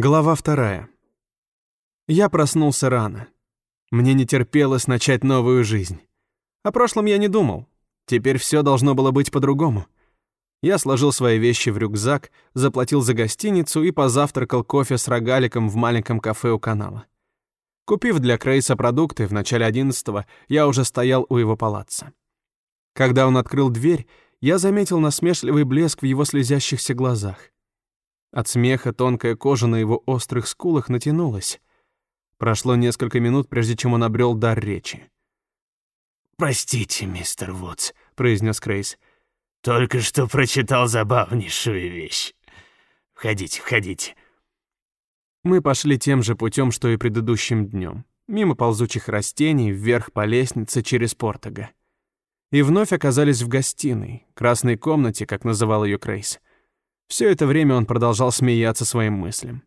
Глава вторая. Я проснулся рано. Мне не терпелось начать новую жизнь. О прошлом я не думал. Теперь все должно было быть по-другому. Я сложил свои вещи в рюкзак, заплатил за гостиницу и позавтракал кофе с рогаликом в маленьком кафе у канала. Купив для Крейса продукты в начале одиннадцатого, я уже стоял у его палаца. Когда он открыл дверь, я заметил насмешливый блеск в его слезящихся глазах. От смеха тонкая кожа на его острых скулах натянулась. Прошло несколько минут, прежде чем он обрел дар речи. «Простите, мистер Вудс», — произнес Крейс. «Только что прочитал забавнейшую вещь. Входите, входите». Мы пошли тем же путем, что и предыдущим днем, мимо ползучих растений, вверх по лестнице через Портога. И вновь оказались в гостиной, красной комнате, как называл ее Крейс. Все это время он продолжал смеяться своим мыслям.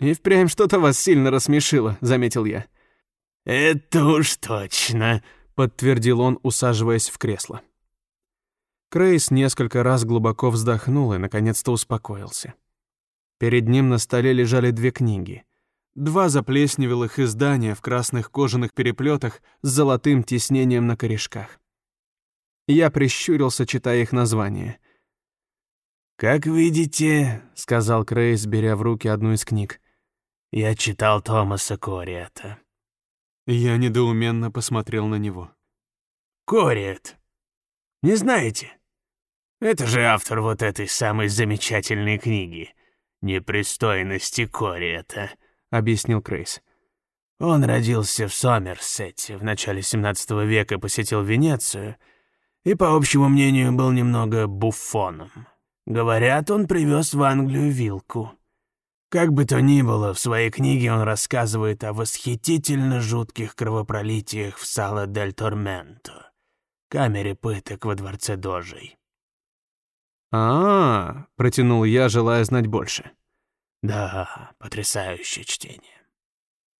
«И впрямь что-то вас сильно рассмешило», — заметил я. «Это уж точно», — подтвердил он, усаживаясь в кресло. Крейс несколько раз глубоко вздохнул и, наконец-то, успокоился. Перед ним на столе лежали две книги. Два заплесневелых издания в красных кожаных переплетах с золотым тиснением на корешках. Я прищурился, читая их название. «Как видите», — сказал Крейс, беря в руки одну из книг, — «я читал Томаса Кориэта». Я недоуменно посмотрел на него. «Кориэт? Не знаете? Это же автор вот этой самой замечательной книги «Непристойности Кориэта», — объяснил Крейс. Он родился в Сомерсете, в начале 17 века посетил Венецию и, по общему мнению, был немного буфоном. Говорят, он привез в Англию вилку. Как бы то ни было, в своей книге он рассказывает о восхитительно жутких кровопролитиях в Сало дель Торменто, камере пыток во дворце Дожей. А, -а, -а протянул я, желая знать больше. Да, потрясающее чтение.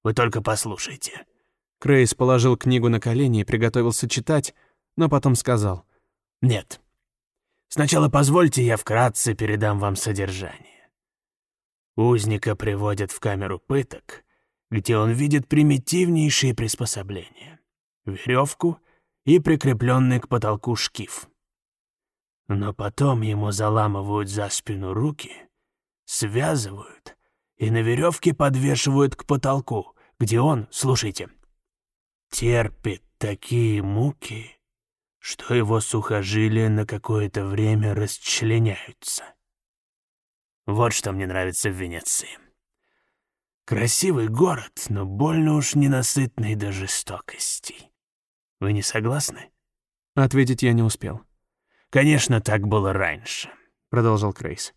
Вы только послушайте. Крейс положил книгу на колени и приготовился читать, но потом сказал. Нет, Сначала позвольте я вкратце передам вам содержание. Узника приводят в камеру пыток, где он видит примитивнейшие приспособления. Веревку и прикрепленный к потолку шкив. Но потом ему заламывают за спину руки, связывают и на веревке подвешивают к потолку, где он, слушайте, терпит такие муки, что его сухожилия на какое-то время расчленяются. Вот что мне нравится в Венеции. Красивый город, но больно уж ненасытный до жестокостей. Вы не согласны? Ответить я не успел. Конечно, так было раньше, продолжал Крейс.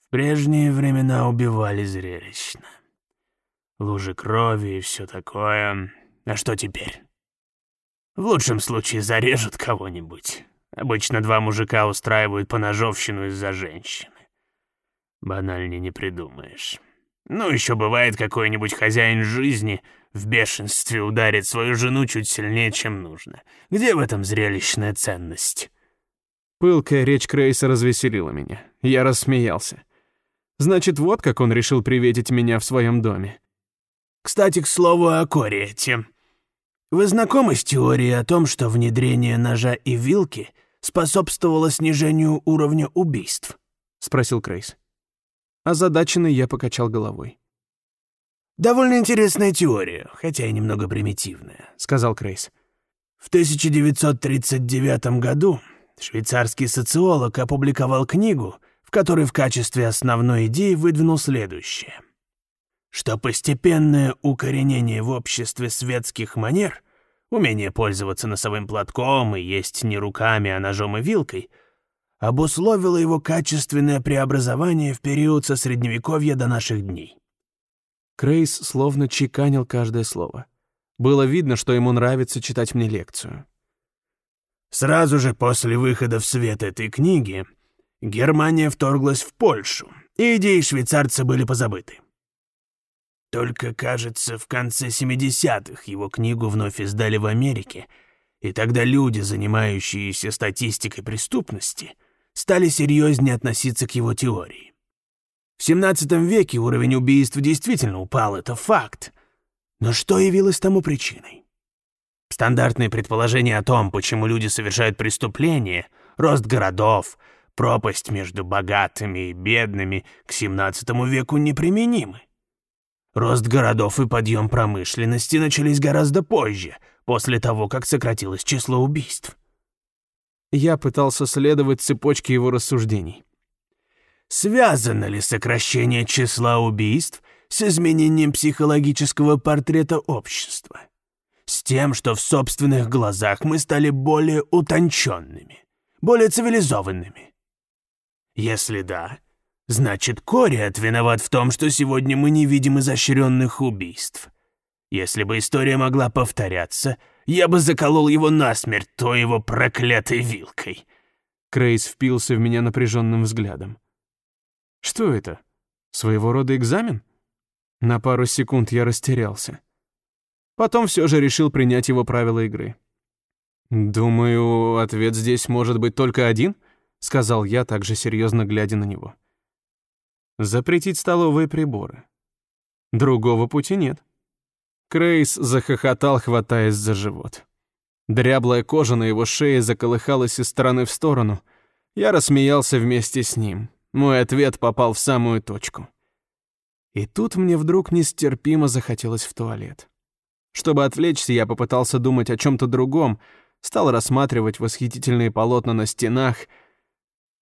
В прежние времена убивали зрелищно. Лужи крови и все такое. А что теперь? В лучшем случае зарежут кого-нибудь. Обычно два мужика устраивают поножовщину из-за женщины. Банальнее не придумаешь. Ну, еще бывает какой-нибудь хозяин жизни в бешенстве ударит свою жену чуть сильнее, чем нужно. Где в этом зрелищная ценность? Пылкая речь Крейса развеселила меня. Я рассмеялся. Значит, вот как он решил приветить меня в своем доме. Кстати, к слову о Кориете. Вы знакомы с теорией о том, что внедрение ножа и вилки способствовало снижению уровня убийств? спросил Крейс. Озадаченный я покачал головой. «Довольно интересная теория, хотя и немного примитивная», — сказал Крейс. В 1939 году швейцарский социолог опубликовал книгу, в которой в качестве основной идеи выдвинул следующее — что постепенное укоренение в обществе светских манер, умение пользоваться носовым платком и есть не руками, а ножом и вилкой, обусловило его качественное преобразование в период со Средневековья до наших дней. Крейс словно чеканил каждое слово. Было видно, что ему нравится читать мне лекцию. Сразу же после выхода в свет этой книги Германия вторглась в Польшу, и идеи швейцарца были позабыты. Только, кажется, в конце 70-х его книгу вновь издали в Америке, и тогда люди, занимающиеся статистикой преступности, стали серьезнее относиться к его теории. В 17 веке уровень убийств действительно упал, это факт. Но что явилось тому причиной? Стандартные предположения о том, почему люди совершают преступления, рост городов, пропасть между богатыми и бедными к 17 веку неприменимы. Рост городов и подъем промышленности начались гораздо позже, после того, как сократилось число убийств. Я пытался следовать цепочке его рассуждений. Связано ли сокращение числа убийств с изменением психологического портрета общества? С тем, что в собственных глазах мы стали более утонченными, более цивилизованными? Если да, значит, Кориат виноват в том, что сегодня мы не видим изощренных убийств. Если бы история могла повторяться, я бы заколол его насмерть той его проклятой вилкой. Крейс впился в меня напряженным взглядом. Что это? Своего рода экзамен? На пару секунд я растерялся. Потом все же решил принять его правила игры. «Думаю, ответ здесь может быть только один», — сказал я, также серьезно глядя на него. «Запретить столовые приборы. Другого пути нет». Крейс захохотал, хватаясь за живот. Дряблая кожа на его шее заколыхалась из стороны в сторону. Я рассмеялся вместе с ним. Мой ответ попал в самую точку. И тут мне вдруг нестерпимо захотелось в туалет. Чтобы отвлечься, я попытался думать о чем то другом, стал рассматривать восхитительные полотна на стенах.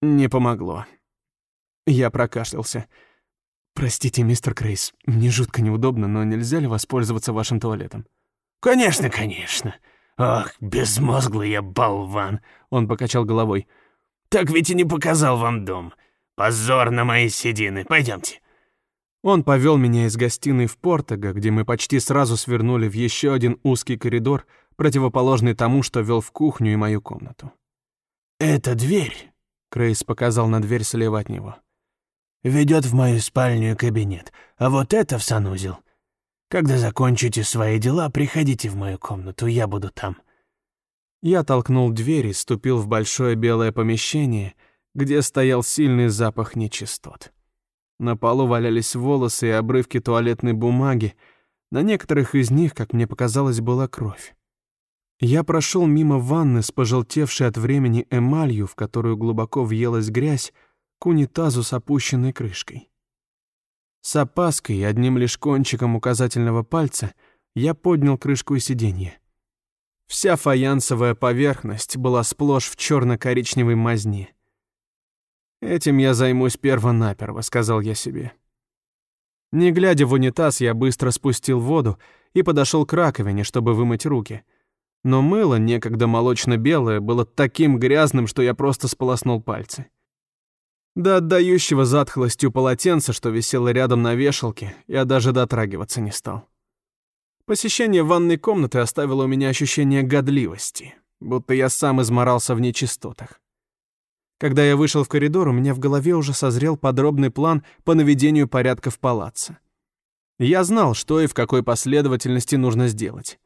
Не помогло. Я прокашлялся. «Простите, мистер Крейс, мне жутко неудобно, но нельзя ли воспользоваться вашим туалетом?» «Конечно, конечно. Ох, безмозглый я болван!» Он покачал головой. «Так ведь и не показал вам дом. Позор на мои седины. Пойдемте. Он повел меня из гостиной в Портого, где мы почти сразу свернули в еще один узкий коридор, противоположный тому, что вел в кухню и мою комнату. «Эта дверь», — Крейс показал на дверь слева от него, — «ведет в мою спальню и кабинет, а вот это в санузел. Когда закончите свои дела, приходите в мою комнату, я буду там». Я толкнул дверь и ступил в большое белое помещение — где стоял сильный запах нечистот. На полу валялись волосы и обрывки туалетной бумаги, на некоторых из них, как мне показалось, была кровь. Я прошел мимо ванны с пожелтевшей от времени эмалью, в которую глубоко въелась грязь, к унитазу с опущенной крышкой. С опаской одним лишь кончиком указательного пальца я поднял крышку и сиденье. Вся фаянсовая поверхность была сплошь в черно-коричневой мазне. «Этим я займусь перво-наперво», — сказал я себе. Не глядя в унитаз, я быстро спустил воду и подошел к раковине, чтобы вымыть руки. Но мыло, некогда молочно-белое, было таким грязным, что я просто сполоснул пальцы. До отдающего затхлостью полотенца, что висело рядом на вешалке, я даже дотрагиваться не стал. Посещение ванной комнаты оставило у меня ощущение годливости, будто я сам изморался в нечистотах. Когда я вышел в коридор, у меня в голове уже созрел подробный план по наведению порядка в палаце. Я знал, что и в какой последовательности нужно сделать.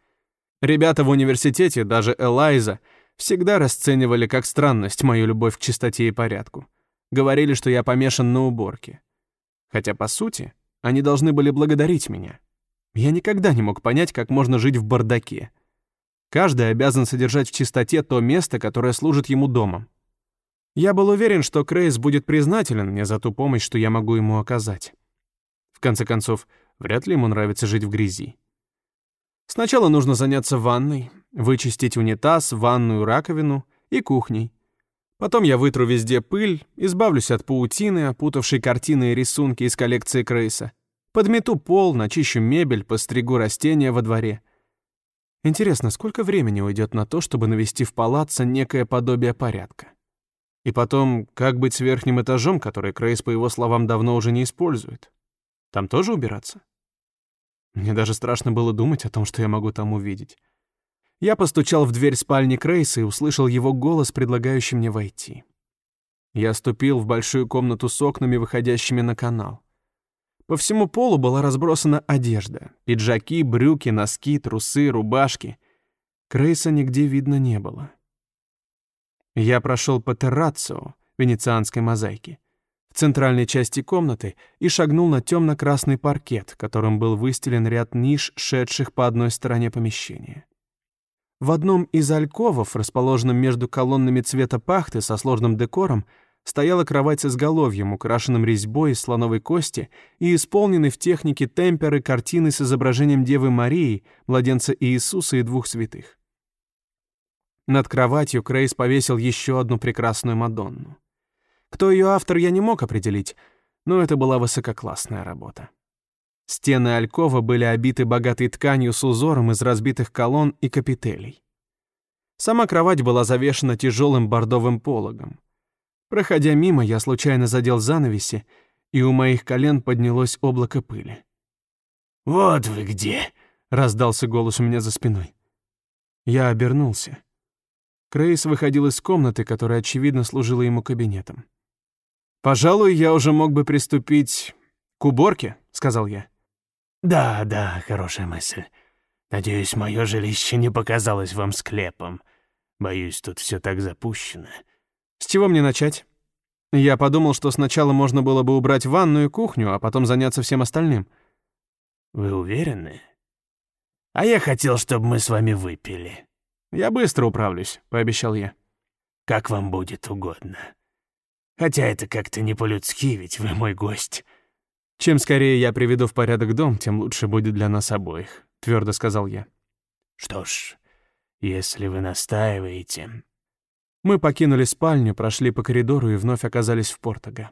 Ребята в университете, даже Элайза, всегда расценивали как странность мою любовь к чистоте и порядку. Говорили, что я помешан на уборке. Хотя, по сути, они должны были благодарить меня. Я никогда не мог понять, как можно жить в бардаке. Каждый обязан содержать в чистоте то место, которое служит ему домом. Я был уверен, что Крейс будет признателен мне за ту помощь, что я могу ему оказать. В конце концов, вряд ли ему нравится жить в грязи. Сначала нужно заняться ванной, вычистить унитаз, ванную раковину и кухней. Потом я вытру везде пыль, избавлюсь от паутины, опутавшей картины и рисунки из коллекции Крейса. Подмету пол, начищу мебель, постригу растения во дворе. Интересно, сколько времени уйдет на то, чтобы навести в палаццо некое подобие порядка? И потом, как быть с верхним этажом, который Крейс, по его словам, давно уже не использует? Там тоже убираться? Мне даже страшно было думать о том, что я могу там увидеть. Я постучал в дверь спальни Крейса и услышал его голос, предлагающий мне войти. Я ступил в большую комнату с окнами, выходящими на канал. По всему полу была разбросана одежда. Пиджаки, брюки, носки, трусы, рубашки. Крейса нигде видно не было. Я прошел по террацу венецианской мозаики. В центральной части комнаты и шагнул на темно-красный паркет, которым был выстелен ряд ниш, шедших по одной стороне помещения. В одном из альковов, расположенном между колоннами цвета пахты со сложным декором, стояла кровать с изголовьем, украшенным резьбой из слоновой кости и исполненной в технике темперы картины с изображением Девы Марии, младенца Иисуса и двух святых. Над кроватью Крейс повесил еще одну прекрасную Мадонну. Кто ее автор, я не мог определить, но это была высококлассная работа. Стены алькова были обиты богатой тканью с узором из разбитых колонн и капителей. Сама кровать была завешена тяжелым бордовым пологом. Проходя мимо, я случайно задел занавеси, и у моих колен поднялось облако пыли. «Вот вы где!» — раздался голос у меня за спиной. Я обернулся. Крейс выходил из комнаты, которая, очевидно, служила ему кабинетом. «Пожалуй, я уже мог бы приступить к уборке», — сказал я. «Да, да, хорошая мысль. Надеюсь, мое жилище не показалось вам склепом. Боюсь, тут все так запущено». «С чего мне начать?» Я подумал, что сначала можно было бы убрать ванную и кухню, а потом заняться всем остальным. «Вы уверены?» «А я хотел, чтобы мы с вами выпили». «Я быстро управлюсь», — пообещал я. «Как вам будет угодно. Хотя это как-то не по-людски, ведь вы мой гость». «Чем скорее я приведу в порядок дом, тем лучше будет для нас обоих», — твердо сказал я. «Что ж, если вы настаиваете...» Мы покинули спальню, прошли по коридору и вновь оказались в Портого.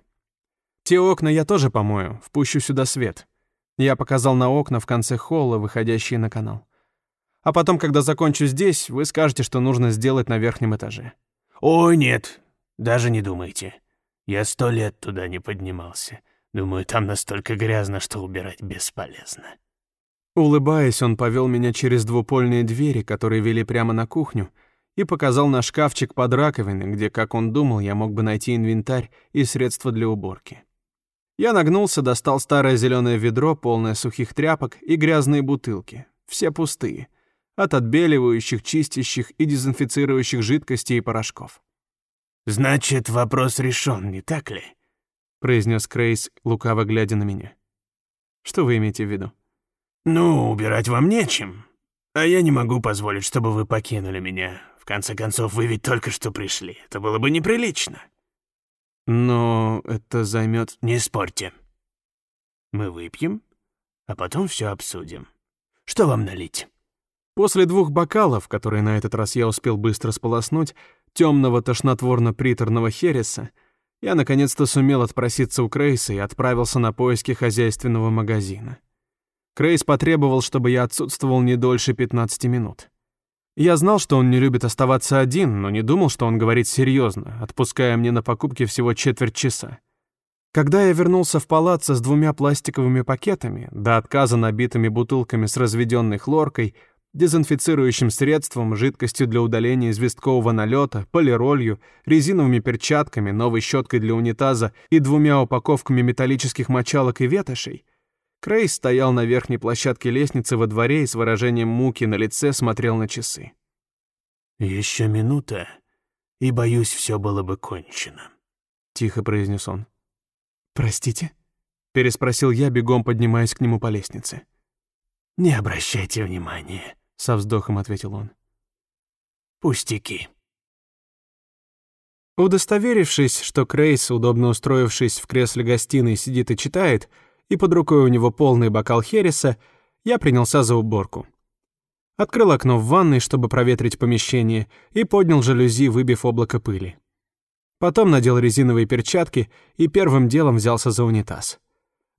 «Те окна я тоже помою, впущу сюда свет». Я показал на окна в конце холла, выходящие на канал. А потом, когда закончу здесь, вы скажете, что нужно сделать на верхнем этаже. «Ой, нет, даже не думайте. Я сто лет туда не поднимался. Думаю, там настолько грязно, что убирать бесполезно». Улыбаясь, он повел меня через двупольные двери, которые вели прямо на кухню, и показал на шкафчик под раковиной, где, как он думал, я мог бы найти инвентарь и средства для уборки. Я нагнулся, достал старое зеленое ведро, полное сухих тряпок и грязные бутылки, все пустые, от отбеливающих, чистящих и дезинфицирующих жидкостей и порошков. «Значит, вопрос решен, не так ли?» — произнес Крейс, лукаво глядя на меня. «Что вы имеете в виду?» «Ну, убирать вам нечем. А я не могу позволить, чтобы вы покинули меня. В конце концов, вы ведь только что пришли. Это было бы неприлично». «Но это займет...» «Не спорьте. Мы выпьем, а потом все обсудим. Что вам налить?» После двух бокалов, которые на этот раз я успел быстро сполоснуть, темного тошнотворно-приторного хереса, я наконец-то сумел отпроситься у Крейса и отправился на поиски хозяйственного магазина. Крейс потребовал, чтобы я отсутствовал не дольше 15 минут. Я знал, что он не любит оставаться один, но не думал, что он говорит серьезно, отпуская мне на покупки всего четверть часа. Когда я вернулся в палаццо с двумя пластиковыми пакетами, до отказа набитыми бутылками с разведенной хлоркой, дезинфицирующим средством, жидкостью для удаления известкового налета, полиролью, резиновыми перчатками, новой щеткой для унитаза и двумя упаковками металлических мочалок и ветошей, Крейс стоял на верхней площадке лестницы во дворе и с выражением муки на лице смотрел на часы. «Еще минута, и, боюсь, все было бы кончено», — тихо произнес он. «Простите?» — переспросил я, бегом поднимаясь к нему по лестнице. «Не обращайте внимания», — со вздохом ответил он. «Пустяки». Удостоверившись, что Крейс, удобно устроившись в кресле гостиной, сидит и читает, — и под рукой у него полный бокал хереса, я принялся за уборку. Открыл окно в ванной, чтобы проветрить помещение, и поднял жалюзи, выбив облако пыли. Потом надел резиновые перчатки и первым делом взялся за унитаз.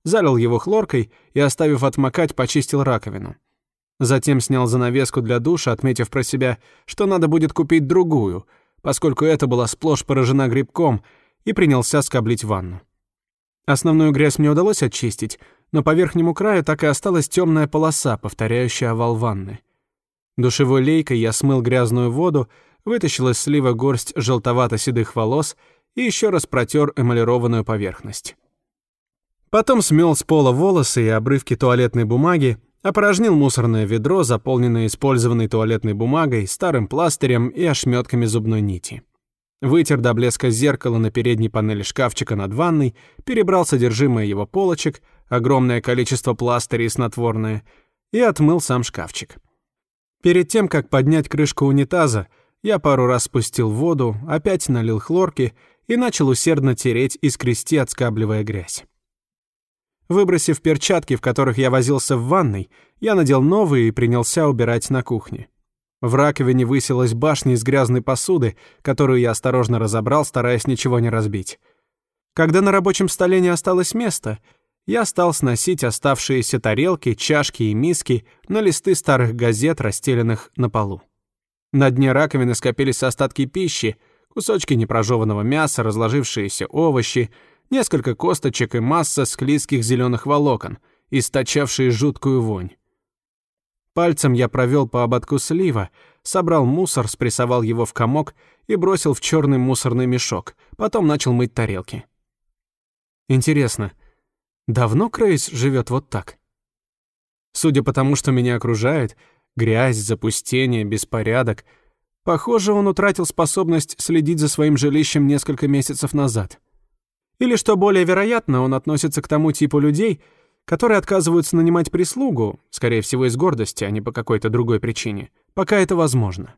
Залил его хлоркой и, оставив отмокать, почистил раковину. Затем снял занавеску для душа, отметив про себя, что надо будет купить другую, поскольку эта была сплошь поражена грибком, и принялся скоблить ванну. Основную грязь мне удалось очистить, но по верхнему краю так и осталась темная полоса, повторяющая овал ванны. Душевой лейкой я смыл грязную воду, вытащил из слива горсть желтовато-седых волос и еще раз протер эмалированную поверхность. Потом смел с пола волосы и обрывки туалетной бумаги, опорожнил мусорное ведро, заполненное использованной туалетной бумагой, старым пластырем и ошметками зубной нити. Вытер до блеска зеркало на передней панели шкафчика над ванной, перебрал содержимое его полочек, огромное количество пластырей и снотворное, и отмыл сам шкафчик. Перед тем, как поднять крышку унитаза, я пару раз спустил воду, опять налил хлорки и начал усердно тереть и скрести, отскабливая грязь. Выбросив перчатки, в которых я возился в ванной, я надел новые и принялся убирать на кухне. В раковине высилась башня из грязной посуды, которую я осторожно разобрал, стараясь ничего не разбить. Когда на рабочем столе не осталось места, я стал сносить оставшиеся тарелки, чашки и миски на листы старых газет, расстеленных на полу. На дне раковины скопились остатки пищи, кусочки непрожеванного мяса, разложившиеся овощи, несколько косточек и масса склизких зеленых волокон, источавшие жуткую вонь. Пальцем я провел по ободку слива, собрал мусор, спрессовал его в комок и бросил в черный мусорный мешок, потом начал мыть тарелки. Интересно, давно Крейс живет вот так? Судя по тому, что меня окружает, грязь, запустение, беспорядок, похоже, он утратил способность следить за своим жилищем несколько месяцев назад. Или, что более вероятно, он относится к тому типу людей — которые отказываются нанимать прислугу, скорее всего, из гордости, а не по какой-то другой причине, пока это возможно.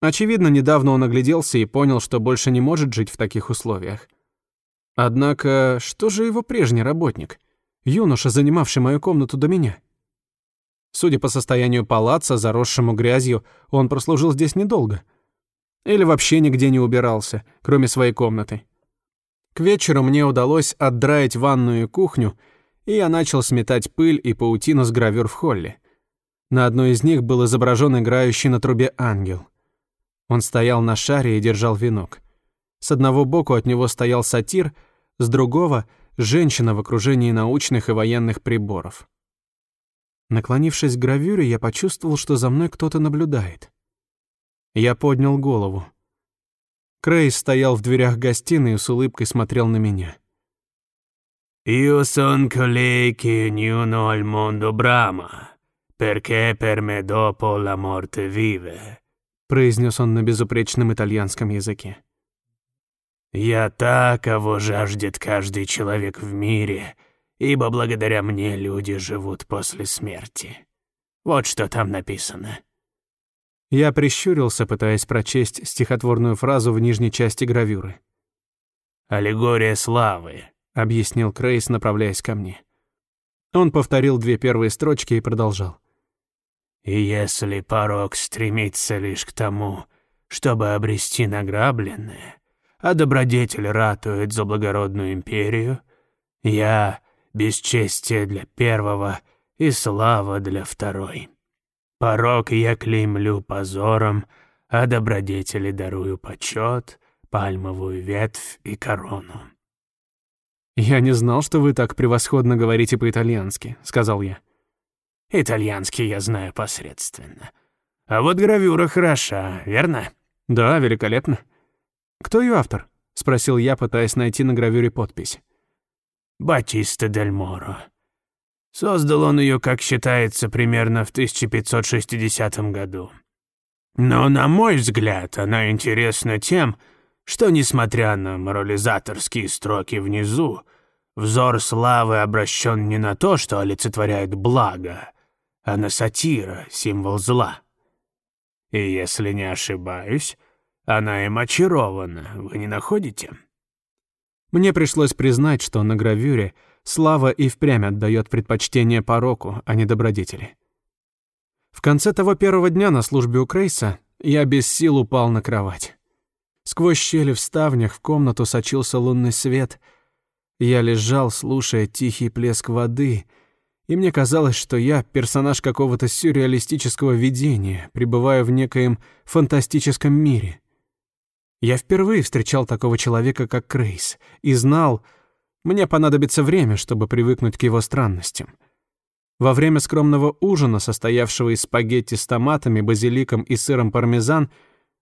Очевидно, недавно он огляделся и понял, что больше не может жить в таких условиях. Однако, что же его прежний работник? Юноша, занимавший мою комнату до меня. Судя по состоянию палаца, заросшему грязью, он прослужил здесь недолго. Или вообще нигде не убирался, кроме своей комнаты. К вечеру мне удалось отдраить ванную и кухню — и я начал сметать пыль и паутину с гравюр в холле. На одной из них был изображен играющий на трубе ангел. Он стоял на шаре и держал венок. С одного боку от него стоял сатир, с другого — женщина в окружении научных и военных приборов. Наклонившись к гравюре, я почувствовал, что за мной кто-то наблюдает. Я поднял голову. Крейс стоял в дверях гостиной и с улыбкой смотрел на меня. Io son colei che ognuno al mondo brama, perché per me dopo la morte vive», произнес он на безупречном итальянском языке. «Я та, кого жаждет каждый человек в мире, ибо благодаря мне люди живут после смерти. Вот что там написано». Я прищурился, пытаясь прочесть стихотворную фразу в нижней части гравюры. «Аллегория славы», — объяснил Крейс, направляясь ко мне. Он повторил две первые строчки и продолжал. «И если порог стремится лишь к тому, чтобы обрести награбленное, а добродетель ратует за благородную империю, я — бесчестие для первого и слава для второй. Порог я клеймлю позором, а добродетели дарую почет, пальмовую ветвь и корону. «Я не знал, что вы так превосходно говорите по-итальянски», — сказал я. «Итальянский я знаю посредственно. А вот гравюра хороша, верно?» «Да, великолепно». «Кто ее автор?» — спросил я, пытаясь найти на гравюре подпись. «Батиста Дель Моро. Создал он ее, как считается, примерно в 1560 году. Но, на мой взгляд, она интересна тем, что, несмотря на морализаторские строки внизу, взор славы обращен не на то, что олицетворяет благо, а на сатира, символ зла. И если не ошибаюсь, она им очарована, вы не находите? Мне пришлось признать, что на гравюре слава и впрямь отдает предпочтение пороку, а не добродетели. В конце того первого дня на службе у Крейса я без сил упал на кровать. Сквозь щели в ставнях в комнату сочился лунный свет. Я лежал, слушая тихий плеск воды, и мне казалось, что я персонаж какого-то сюрреалистического видения, пребывая в некоем фантастическом мире. Я впервые встречал такого человека, как Крейс, и знал, мне понадобится время, чтобы привыкнуть к его странностям. Во время скромного ужина, состоявшего из спагетти с томатами, базиликом и сыром пармезан,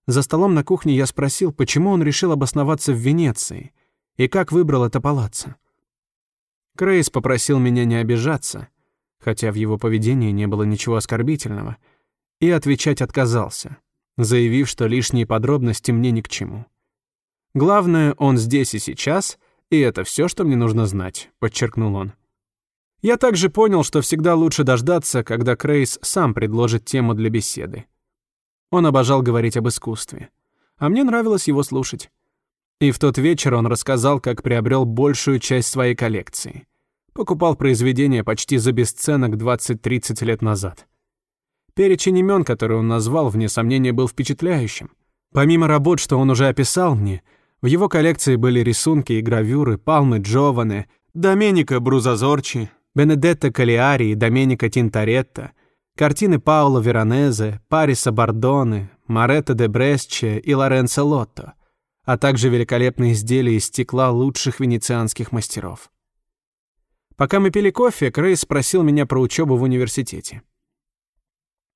за столом на кухне я спросил, почему он решил обосноваться в Венеции и как выбрал это палаццо. Крейс попросил меня не обижаться, хотя в его поведении не было ничего оскорбительного, и отвечать отказался, заявив, что лишние подробности мне ни к чему. Главное, он здесь и сейчас, и это все, что мне нужно знать», — подчеркнул он. Я также понял, что всегда лучше дождаться, когда Крейс сам предложит тему для беседы. Он обожал говорить об искусстве, а мне нравилось его слушать. И в тот вечер он рассказал, как приобрел большую часть своей коллекции. Покупал произведения почти за бесценок 20-30 лет назад. Перечень имен, который он назвал, вне сомнения, был впечатляющим. Помимо работ, что он уже описал мне, в его коллекции были рисунки и гравюры Палмы Джованы, Доменико Брузазорчи, Бенедетто Калиари и Доменико Тинторетто, картины Паоло Веронезе, Париса Бардоне, Моретто де Бресче и Лоренцо Лотто, а также великолепные изделия из стекла лучших венецианских мастеров. Пока мы пили кофе, Крейс спросил меня про учебу в университете.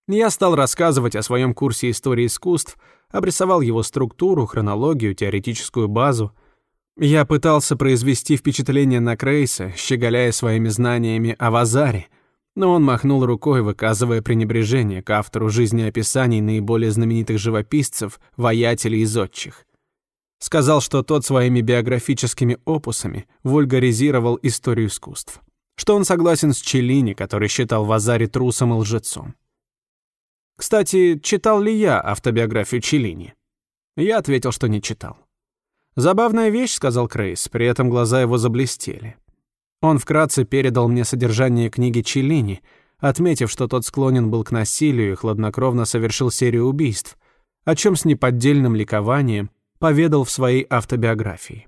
Я стал рассказывать о своем курсе истории искусств, обрисовал его структуру, хронологию, теоретическую базу. Я пытался произвести впечатление на Крейса, щеголяя своими знаниями о Вазаре, но он махнул рукой, выказывая пренебрежение к автору жизнеописаний наиболее знаменитых живописцев, воятелей и зодчих. Сказал, что тот своими биографическими опусами вульгаризировал историю искусств. Что он согласен с Челлини, который считал Вазари трусом и лжецом. Кстати, читал ли я автобиографию Челлини? Я ответил, что не читал. «Забавная вещь», — сказал Крейс, при этом глаза его заблестели. Он вкратце передал мне содержание книги Челлини, отметив, что тот склонен был к насилию и хладнокровно совершил серию убийств, о чем с неподдельным ликованием поведал в своей автобиографии.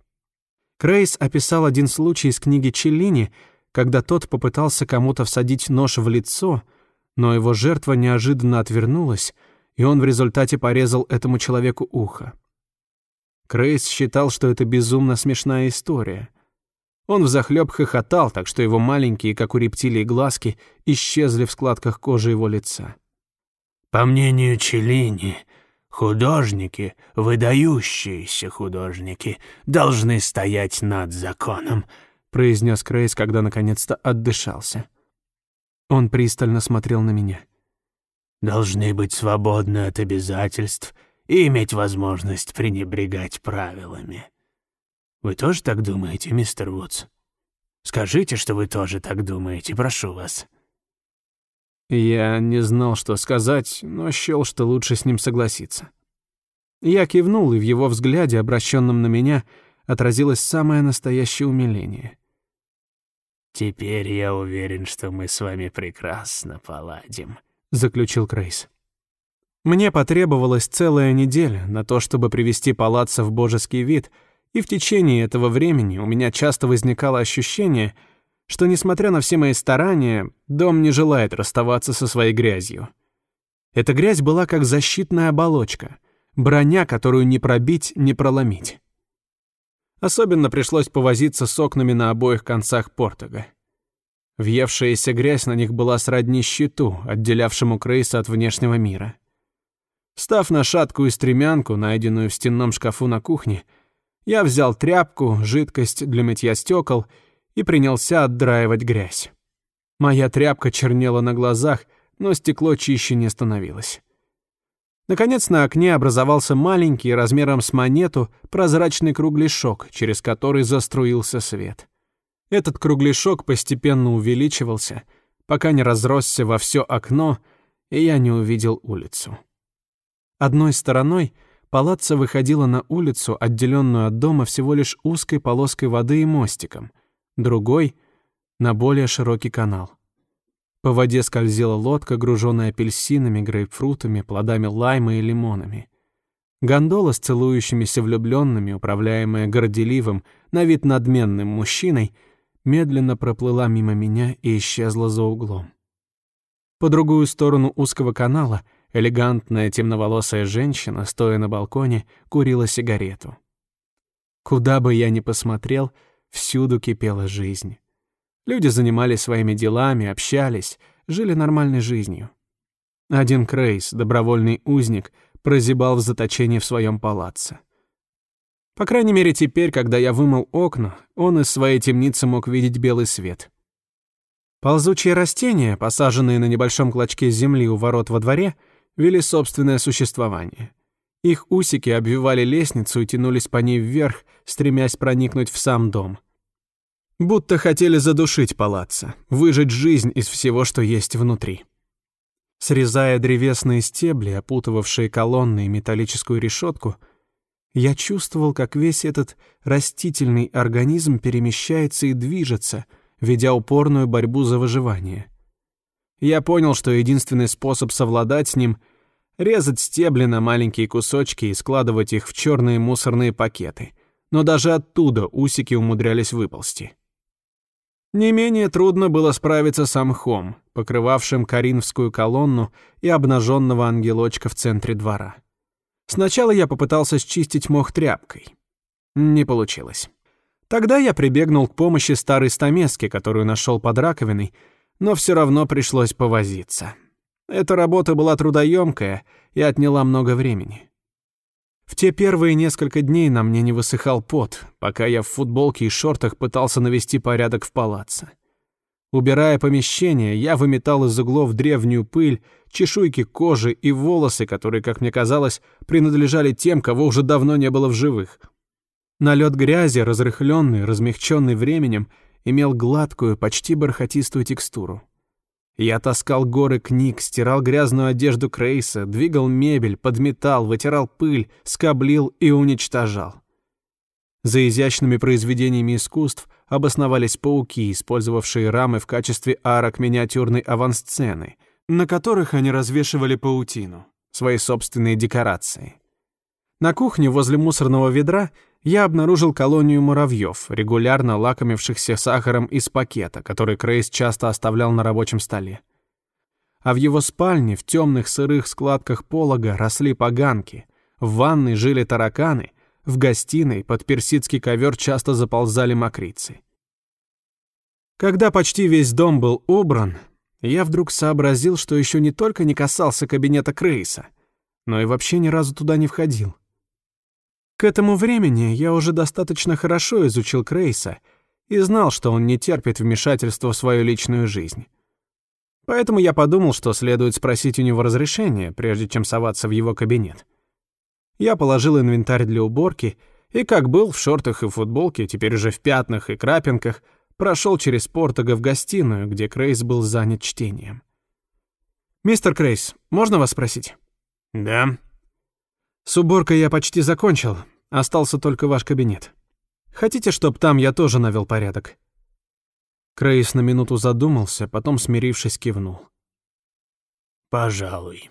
Крейс описал один случай из книги Челлини, когда тот попытался кому-то всадить нож в лицо — но его жертва неожиданно отвернулась, и он в результате порезал этому человеку ухо. Крейс считал, что это безумно смешная история. Он взахлёб хохотал, так что его маленькие, как у рептилий, глазки исчезли в складках кожи его лица. «По мнению Челлини, художники, выдающиеся художники, должны стоять над законом», произнес Крейс, когда наконец-то отдышался. Он пристально смотрел на меня. «Должны быть свободны от обязательств и иметь возможность пренебрегать правилами. Вы тоже так думаете, мистер Вудс? Скажите, что вы тоже так думаете, прошу вас». Я не знал, что сказать, но счел, что лучше с ним согласиться. Я кивнул, и в его взгляде, обращенном на меня, отразилось самое настоящее умиление. «Теперь я уверен, что мы с вами прекрасно поладим», — заключил Крейс. Мне потребовалась целая неделя на то, чтобы привести палаццо в божеский вид, и в течение этого времени у меня часто возникало ощущение, что, несмотря на все мои старания, дом не желает расставаться со своей грязью. Эта грязь была как защитная оболочка, броня, которую не пробить, не проломить. Особенно пришлось повозиться с окнами на обоих концах портога. Въевшаяся грязь на них была сродни щиту, отделявшему Крейса от внешнего мира. Став на шаткую стремянку, найденную в стенном шкафу на кухне, я взял тряпку, жидкость для мытья стекол и принялся отдраивать грязь. Моя тряпка чернела на глазах, но стекло чище не становилось. Наконец на окне образовался маленький, размером с монету, прозрачный кругляшок, через который заструился свет. Этот кругляшок постепенно увеличивался, пока не разросся во все окно, и я не увидел улицу. Одной стороной палаца выходила на улицу, отделенную от дома всего лишь узкой полоской воды и мостиком, другой — на более широкий канал. По воде скользила лодка, груженная апельсинами, грейпфрутами, плодами лайма и лимонами. Гондола с целующимися влюбленными, управляемая горделивым, на вид надменным мужчиной, медленно проплыла мимо меня и исчезла за углом. По другую сторону узкого канала элегантная темноволосая женщина, стоя на балконе, курила сигарету. Куда бы я ни посмотрел, всюду кипела жизнь. Люди занимались своими делами, общались, жили нормальной жизнью. Один Крейс, добровольный узник, прозябал в заточении в своем палаце. По крайней мере, теперь, когда я вымыл окна, он из своей темницы мог видеть белый свет. Ползучие растения, посаженные на небольшом клочке земли у ворот во дворе, вели собственное существование. Их усики обвивали лестницу и тянулись по ней вверх, стремясь проникнуть в сам дом. Будто хотели задушить палаца, выжать жизнь из всего, что есть внутри. Срезая древесные стебли, опутывавшие колонны и металлическую решетку, я чувствовал, как весь этот растительный организм перемещается и движется, ведя упорную борьбу за выживание. Я понял, что единственный способ совладать с ним — резать стебли на маленькие кусочки и складывать их в черные мусорные пакеты. Но даже оттуда усики умудрялись выползти. Не менее трудно было справиться с мхом, покрывавшим Каринфскую колонну и обнаженного ангелочка в центре двора. Сначала я попытался счистить мох тряпкой. Не получилось. Тогда я прибегнул к помощи старой стамески, которую нашел под раковиной, но все равно пришлось повозиться. Эта работа была трудоемкая и отняла много времени. В те первые несколько дней на мне не высыхал пот, пока я в футболке и шортах пытался навести порядок в палаце. Убирая помещение, я выметал из углов древнюю пыль, чешуйки кожи и волосы, которые, как мне казалось, принадлежали тем, кого уже давно не было в живых. Налет грязи, разрыхленный, размягченный временем, имел гладкую, почти бархатистую текстуру. Я таскал горы книг, стирал грязную одежду Крейса, двигал мебель, подметал, вытирал пыль, скоблил и уничтожал. За изящными произведениями искусств обосновались пауки, использовавшие рамы в качестве арок миниатюрной авансцены, на которых они развешивали паутину, свои собственные декорации. На кухне возле мусорного ведра я обнаружил колонию муравьев, регулярно лакомившихся сахаром из пакета, который Крейс часто оставлял на рабочем столе. А в его спальне в темных сырых складках полога росли поганки, в ванной жили тараканы, в гостиной под персидский ковер часто заползали мокрицы. Когда почти весь дом был убран, я вдруг сообразил, что еще не только не касался кабинета Крейса, но и вообще ни разу туда не входил. К этому времени я уже достаточно хорошо изучил Крейса и знал, что он не терпит вмешательства в свою личную жизнь. Поэтому я подумал, что следует спросить у него разрешения, прежде чем соваться в его кабинет. Я положил инвентарь для уборки и, как был, в шортах и футболке, теперь уже в пятнах и крапинках, прошел через портога в гостиную, где Крейс был занят чтением. «Мистер Крейс, можно вас спросить?» «Да», с уборкой я почти закончил, остался только ваш кабинет. Хотите, чтоб там я тоже навел порядок?» Крейс на минуту задумался, потом, смирившись, кивнул. «Пожалуй.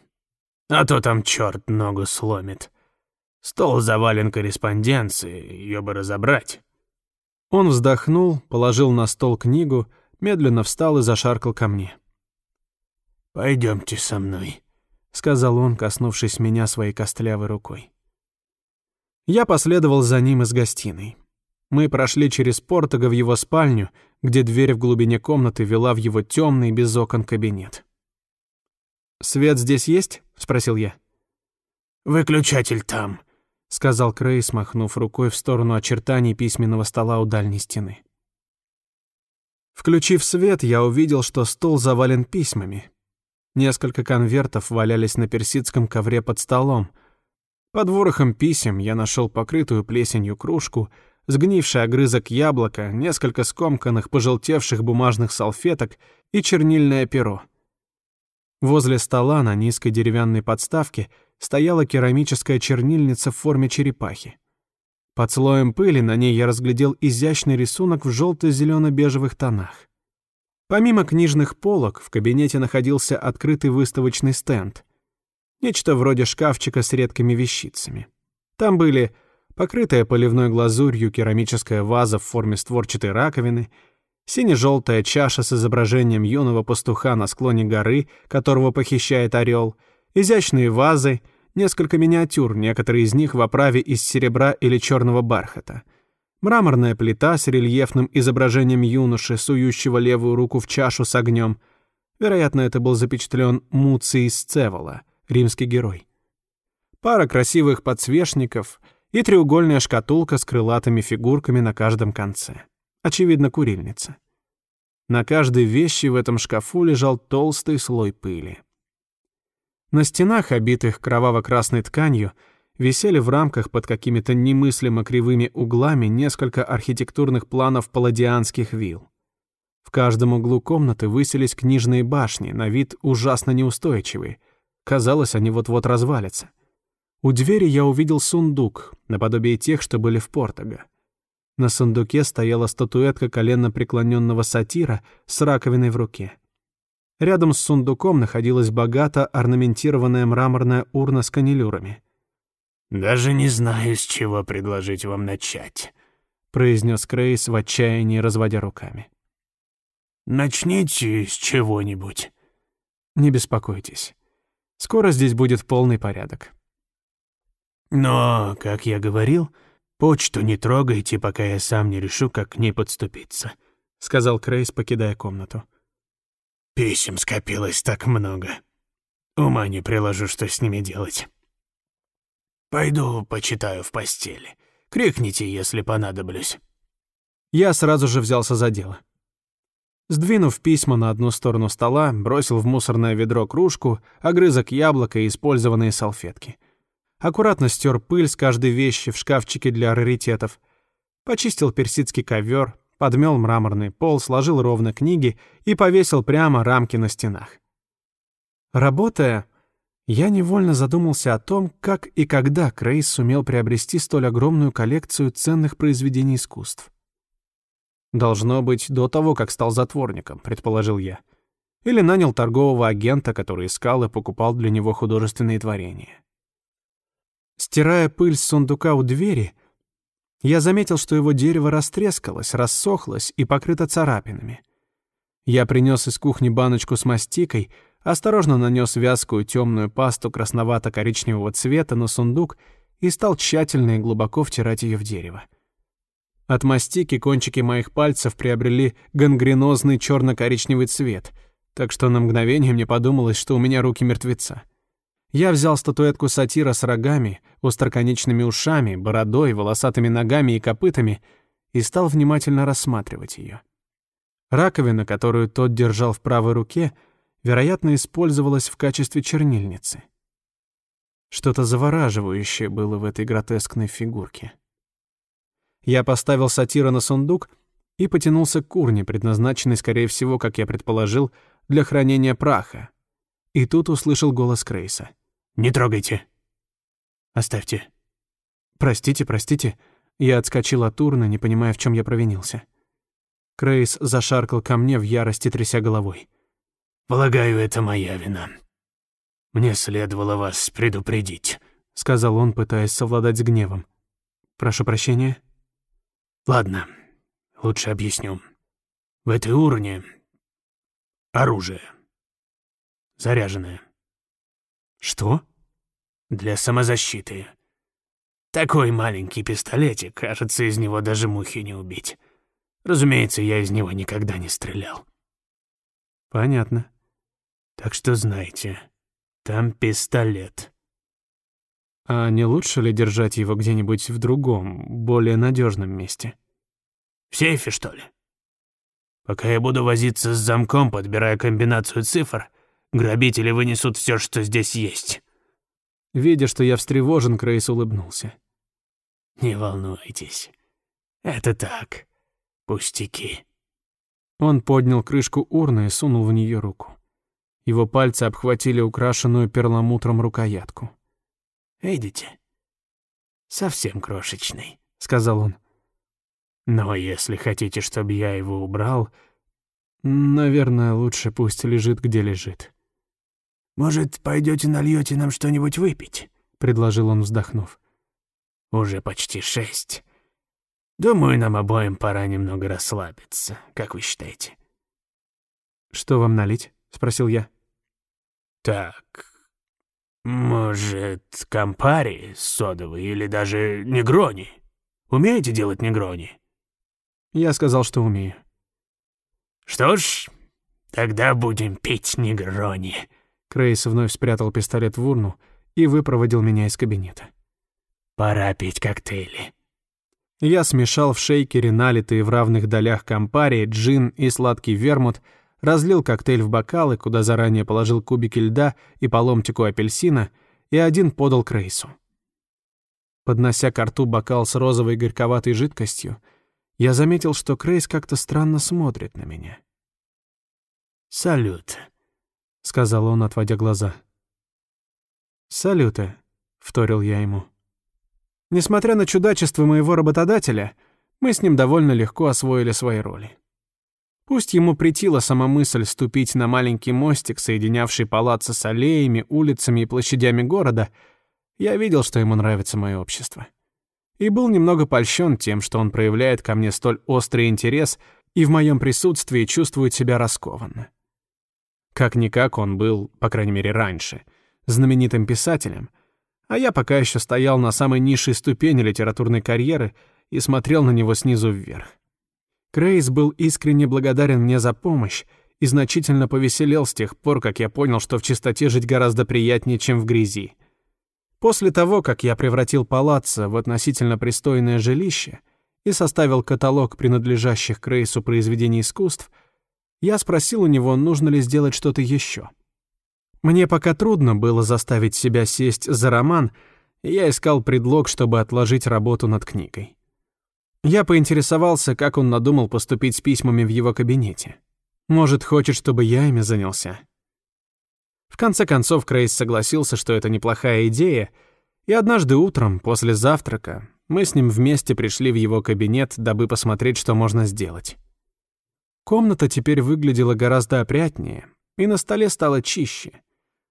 А то там черт ногу сломит. Стол завален корреспонденцией, ее бы разобрать». Он вздохнул, положил на стол книгу, медленно встал и зашаркал ко мне. «Пойдемте со мной», сказал он, коснувшись меня своей костлявой рукой. Я последовал за ним из гостиной. Мы прошли через Портога в его спальню, где дверь в глубине комнаты вела в его темный без окон кабинет. «Свет здесь есть?» — спросил я. «Выключатель там», — сказал Крей, смахнув рукой в сторону очертаний письменного стола у дальней стены. Включив свет, я увидел, что стол завален письмами, Несколько конвертов валялись на персидском ковре под столом. Под ворохом писем я нашел покрытую плесенью кружку, сгнивший огрызок яблока, несколько скомканных, пожелтевших бумажных салфеток и чернильное перо. Возле стола на низкой деревянной подставке стояла керамическая чернильница в форме черепахи. Под слоем пыли на ней я разглядел изящный рисунок в желто зелено бежевых тонах. Помимо книжных полок, в кабинете находился открытый выставочный стенд. Нечто вроде шкафчика с редкими вещицами. Там были покрытая поливной глазурью керамическая ваза в форме створчатой раковины, сине-желтая чаша с изображением юного пастуха на склоне горы, которого похищает орел, изящные вазы, несколько миниатюр, некоторые из них в оправе из серебра или черного бархата — Мраморная плита с рельефным изображением юноши, сующего левую руку в чашу с огнем. Вероятно, это был запечатлен Муций Сцевола, римский герой. Пара красивых подсвечников и треугольная шкатулка с крылатыми фигурками на каждом конце. Очевидно, курильница. На каждой вещи в этом шкафу лежал толстый слой пыли. На стенах, обитых кроваво-красной тканью, висели в рамках под какими-то немыслимо кривыми углами несколько архитектурных планов палладианских вилл. В каждом углу комнаты высились книжные башни, на вид ужасно неустойчивые. Казалось, они вот-вот развалятся. У двери я увидел сундук, наподобие тех, что были в Портого. На сундуке стояла статуэтка коленно преклоненного сатира с раковиной в руке. Рядом с сундуком находилась богато орнаментированная мраморная урна с канилюрами. «Даже не знаю, с чего предложить вам начать», — произнес Крейс в отчаянии, разводя руками. «Начните с чего-нибудь». «Не беспокойтесь. Скоро здесь будет полный порядок». «Но, как я говорил, почту не трогайте, пока я сам не решу, как к ней подступиться», — сказал Крейс, покидая комнату. Писем скопилось так много. Ума не приложу, что с ними делать. Пойду почитаю в постели. Крикните, если понадоблюсь. Я сразу же взялся за дело. Сдвинув письма на одну сторону стола, бросил в мусорное ведро кружку, огрызок яблока и использованные салфетки. Аккуратно стер пыль с каждой вещи в шкафчике для раритетов, почистил персидский ковер, подмел мраморный пол, сложил ровно книги и повесил прямо рамки на стенах. Работая, я невольно задумался о том, как и когда Крейс сумел приобрести столь огромную коллекцию ценных произведений искусств. «Должно быть, до того, как стал затворником», — предположил я. Или нанял торгового агента, который искал и покупал для него художественные творения. Стирая пыль с сундука у двери, я заметил, что его дерево растрескалось, рассохлось и покрыто царапинами. Я принес из кухни баночку с мастикой, осторожно нанес вязкую темную пасту красновато-коричневого цвета на сундук и стал тщательно и глубоко втирать ее в дерево. От мастики кончики моих пальцев приобрели гангренозный черно-коричневый цвет, так что на мгновение мне подумалось, что у меня руки мертвеца. Я взял статуэтку сатира с рогами, остроконечными ушами, бородой, волосатыми ногами и копытами и стал внимательно рассматривать ее. Раковина, которую тот держал в правой руке, вероятно, использовалась в качестве чернильницы. Что-то завораживающее было в этой гротескной фигурке. Я поставил сатира на сундук и потянулся к урне, предназначенной, скорее всего, как я предположил, для хранения праха. И тут услышал голос Крейса. «Не трогайте. Оставьте». «Простите, простите». Я отскочил от урны, не понимая, в чем я провинился. Крейс зашаркал ко мне в ярости, тряся головой. «Полагаю, это моя вина. Мне следовало вас предупредить», — сказал он, пытаясь совладать с гневом. «Прошу прощения». «Ладно, лучше объясню. В этой урне оружие. Заряженное». «Что?» «Для самозащиты. Такой маленький пистолетик, кажется, из него даже мухи не убить. Разумеется, я из него никогда не стрелял». «Понятно. Так что знайте, там пистолет». А не лучше ли держать его где-нибудь в другом, более надежном месте? В сейфе, что ли? Пока я буду возиться с замком, подбирая комбинацию цифр, грабители вынесут все, что здесь есть. Видя, что я встревожен, Крейс улыбнулся. «Не волнуйтесь. Это так. Пустяки». Он поднял крышку урны и сунул в нее руку. Его пальцы обхватили украшенную перламутром рукоятку. «Видите? Совсем крошечный», — сказал он. «Но если хотите, чтобы я его убрал...» «Наверное, лучше пусть лежит, где лежит». «Может, пойдете нальете нам что-нибудь выпить?» — предложил он, вздохнув. «Уже почти шесть. Думаю, нам обоим пора немного расслабиться. Как вы считаете?» «Что вам налить?» — спросил я. «Так, может, кампари содовый или даже негрони? Умеете делать негрони?» Я сказал, что умею. «Что ж, тогда будем пить негрони», Крейс вновь спрятал пистолет в урну и выпроводил меня из кабинета. «Пора пить коктейли». Я смешал в шейкере налитые в равных долях кампари, джин и сладкий вермут, разлил коктейль в бокалы, куда заранее положил кубики льда и по ломтику апельсина, и один подал Крейсу. Поднося к рту бокал с розовой горьковатой жидкостью, я заметил, что Крейс как-то странно смотрит на меня. «Салют», — сказал он, отводя глаза. «Салюты», — вторил я ему. Несмотря на чудачество моего работодателя, мы с ним довольно легко освоили свои роли. Пусть ему притила сама мысль ступить на маленький мостик, соединявший палацы с аллеями, улицами и площадями города, я видел, что ему нравится мое общество. И был немного польщен тем, что он проявляет ко мне столь острый интерес и в моем присутствии чувствует себя раскованно. Как-никак он был, по крайней мере раньше, знаменитым писателем, а я пока еще стоял на самой низшей ступени литературной карьеры и смотрел на него снизу вверх. Крейс был искренне благодарен мне за помощь и значительно повеселел с тех пор, как я понял, что в чистоте жить гораздо приятнее, чем в грязи. После того, как я превратил палаццо в относительно пристойное жилище и составил каталог принадлежащих Крейсу произведений искусств, я спросил у него, нужно ли сделать что-то еще. Мне пока трудно было заставить себя сесть за роман, и я искал предлог, чтобы отложить работу над книгой. Я поинтересовался, как он надумал поступить с письмами в его кабинете. Может, хочет, чтобы я ими занялся. В конце концов, Крейс согласился, что это неплохая идея, и однажды утром, после завтрака, мы с ним вместе пришли в его кабинет, дабы посмотреть, что можно сделать. Комната теперь выглядела гораздо опрятнее, и на столе стало чище.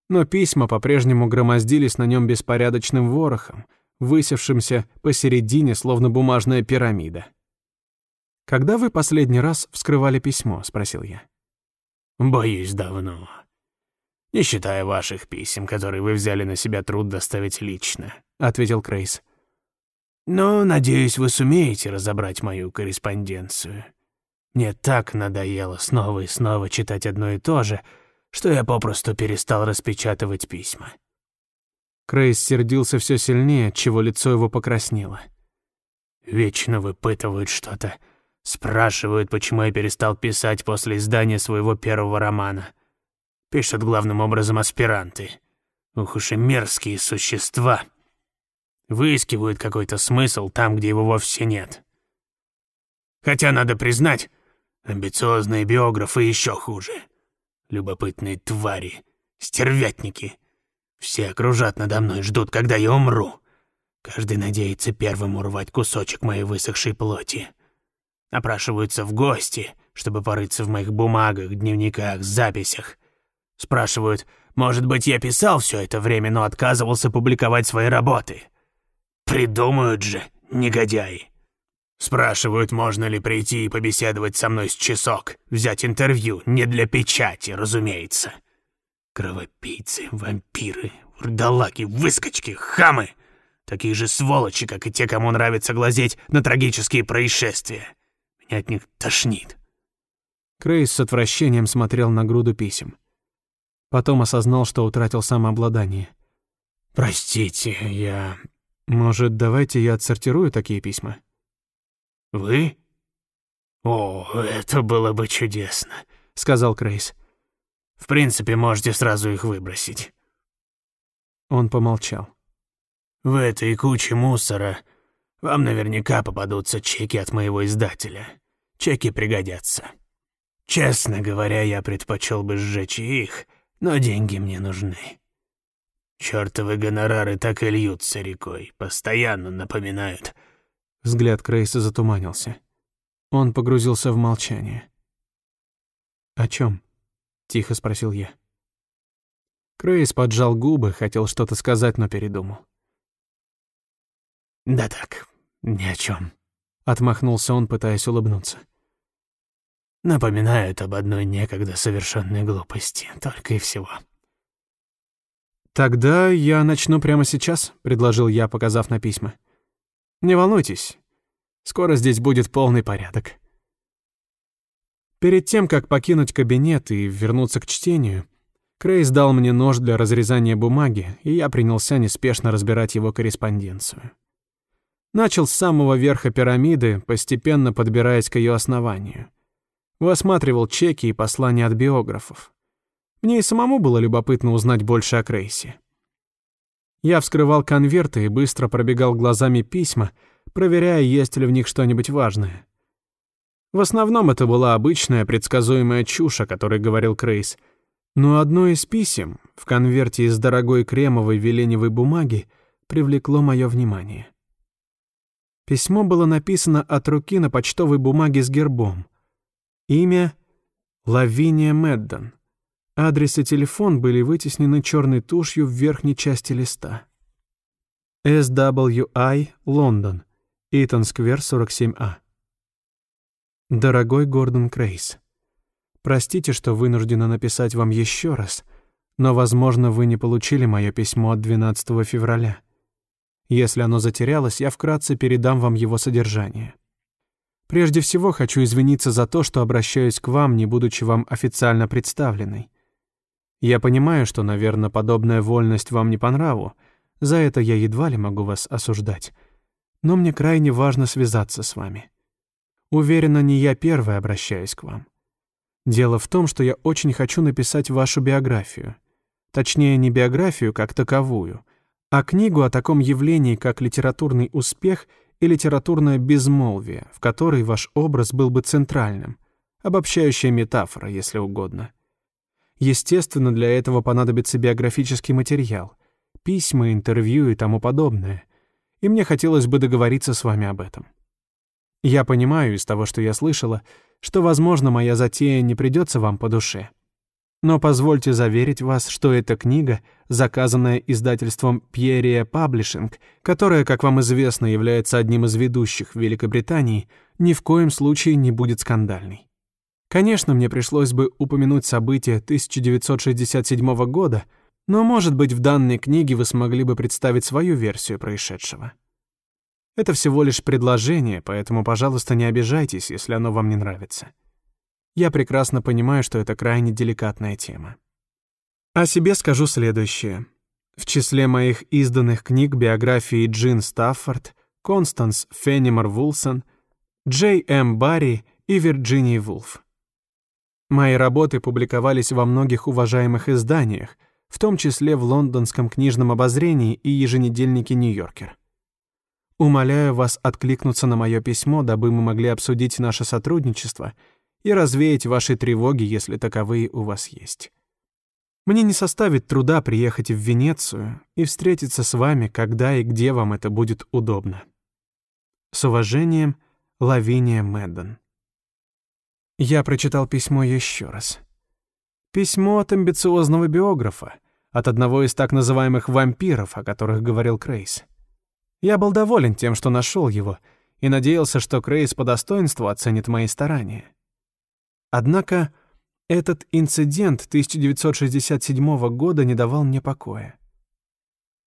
Но письма по-прежнему громоздились на нем беспорядочным ворохом, высевшимся посередине, словно бумажная пирамида. «Когда вы последний раз вскрывали письмо?» — спросил я. «Боюсь, давно. Не считая ваших писем, которые вы взяли на себя труд доставить лично», — ответил Крейс. «Но, надеюсь, вы сумеете разобрать мою корреспонденцию. Мне так надоело снова и снова читать одно и то же, что я попросту перестал распечатывать письма». Крейс сердился все сильнее, чего лицо его покраснело. «Вечно выпытывают что-то. Спрашивают, почему я перестал писать после издания своего первого романа. Пишут главным образом аспиранты. Ух уж и мерзкие существа. Выискивают какой-то смысл там, где его вовсе нет. Хотя, надо признать, амбициозные биографы еще хуже. Любопытные твари, стервятники — все окружат надо мной, ждут, когда я умру. Каждый надеется первым урвать кусочек моей высохшей плоти. Опрашиваются в гости, чтобы порыться в моих бумагах, дневниках, записях. Спрашивают, может быть, я писал все это время, но отказывался публиковать свои работы. Придумают же, негодяи. Спрашивают, можно ли прийти и побеседовать со мной с часок, взять интервью, не для печати, разумеется. Кровопийцы, вампиры, вурдалаки, выскочки, хамы. Такие же сволочи, как и те, кому нравится глазеть на трагические происшествия. Меня от них тошнит. Крейс с отвращением смотрел на груду писем. Потом осознал, что утратил самообладание. «Простите, я...» «Может, давайте я отсортирую такие письма?» «Вы?» «О, это было бы чудесно», — сказал Крейс. В принципе, можете сразу их выбросить». Он помолчал. «В этой куче мусора вам наверняка попадутся чеки от моего издателя. Чеки пригодятся. Честно говоря, я предпочел бы сжечь их, но деньги мне нужны. Чёртовы гонорары так и льются рекой, постоянно напоминают». Взгляд Крейса затуманился. Он погрузился в молчание. «О чем? — тихо спросил я. Крейс поджал губы, хотел что-то сказать, но передумал. «Да так, ни о чем, отмахнулся он, пытаясь улыбнуться. «Напоминают об одной некогда совершенной глупости, только и всего». «Тогда я начну прямо сейчас», — предложил я, показав на письма. «Не волнуйтесь, скоро здесь будет полный порядок». Перед тем, как покинуть кабинет и вернуться к чтению, Крейс дал мне нож для разрезания бумаги, и я принялся неспешно разбирать его корреспонденцию. Начал с самого верха пирамиды, постепенно подбираясь к ее основанию. Высматривал чеки и послания от биографов. Мне и самому было любопытно узнать больше о Крейсе. Я вскрывал конверты и быстро пробегал глазами письма, проверяя, есть ли в них что-нибудь важное. В основном это была обычная предсказуемая чушь, о которой говорил Крейс. Но одно из писем в конверте из дорогой кремовой веленевой бумаги привлекло мое внимание. Письмо было написано от руки на почтовой бумаге с гербом. Имя — Лавиния Меддон. Адрес и телефон были вытеснены черной тушью в верхней части листа. SWI, Лондон, Итон Сквер, 47А. Дорогой Гордон Крейс, простите, что вынуждена написать вам еще раз, но, возможно, вы не получили мое письмо от 12 февраля. Если оно затерялось, я вкратце передам вам его содержание. Прежде всего, хочу извиниться за то, что обращаюсь к вам, не будучи вам официально представленной. Я понимаю, что, наверное, подобная вольность вам не по нраву, за это я едва ли могу вас осуждать. Но мне крайне важно связаться с вами. Уверена, не я первая обращаюсь к вам. Дело в том, что я очень хочу написать вашу биографию. Точнее, не биографию как таковую, а книгу о таком явлении, как литературный успех и литературное безмолвие, в которой ваш образ был бы центральным, обобщающая метафора, если угодно. Естественно, для этого понадобится биографический материал, письма, интервью и тому подобное. И мне хотелось бы договориться с вами об этом. Я понимаю из того, что я слышала, что, возможно, моя затея не придется вам по душе. Но позвольте заверить вас, что эта книга, заказанная издательством Pieria Publishing, которая, как вам известно, является одним из ведущих в Великобритании, ни в коем случае не будет скандальной. Конечно, мне пришлось бы упомянуть события 1967 года, но, может быть, в данной книге вы смогли бы представить свою версию происшедшего. Это всего лишь предложение, поэтому, пожалуйста, не обижайтесь, если оно вам не нравится. Я прекрасно понимаю, что это крайне деликатная тема. О себе скажу следующее. В числе моих изданных книг биографии Джин Стаффорд, Констанс Феннимор Вулсон, Джей М. Барри и Вирджинии Вулф. Мои работы публиковались во многих уважаемых изданиях, в том числе в лондонском книжном обозрении и еженедельнике «Нью-Йоркер». Умоляю вас откликнуться на мое письмо, дабы мы могли обсудить наше сотрудничество и развеять ваши тревоги, если таковые у вас есть. Мне не составит труда приехать в Венецию и встретиться с вами, когда и где вам это будет удобно. С уважением, Лавиния Мэддон. Я прочитал письмо еще раз. Письмо от амбициозного биографа, от одного из так называемых вампиров, о которых говорил Крейс. Я был доволен тем, что нашел его, и надеялся, что Крейс по достоинству оценит мои старания. Однако этот инцидент 1967 года не давал мне покоя.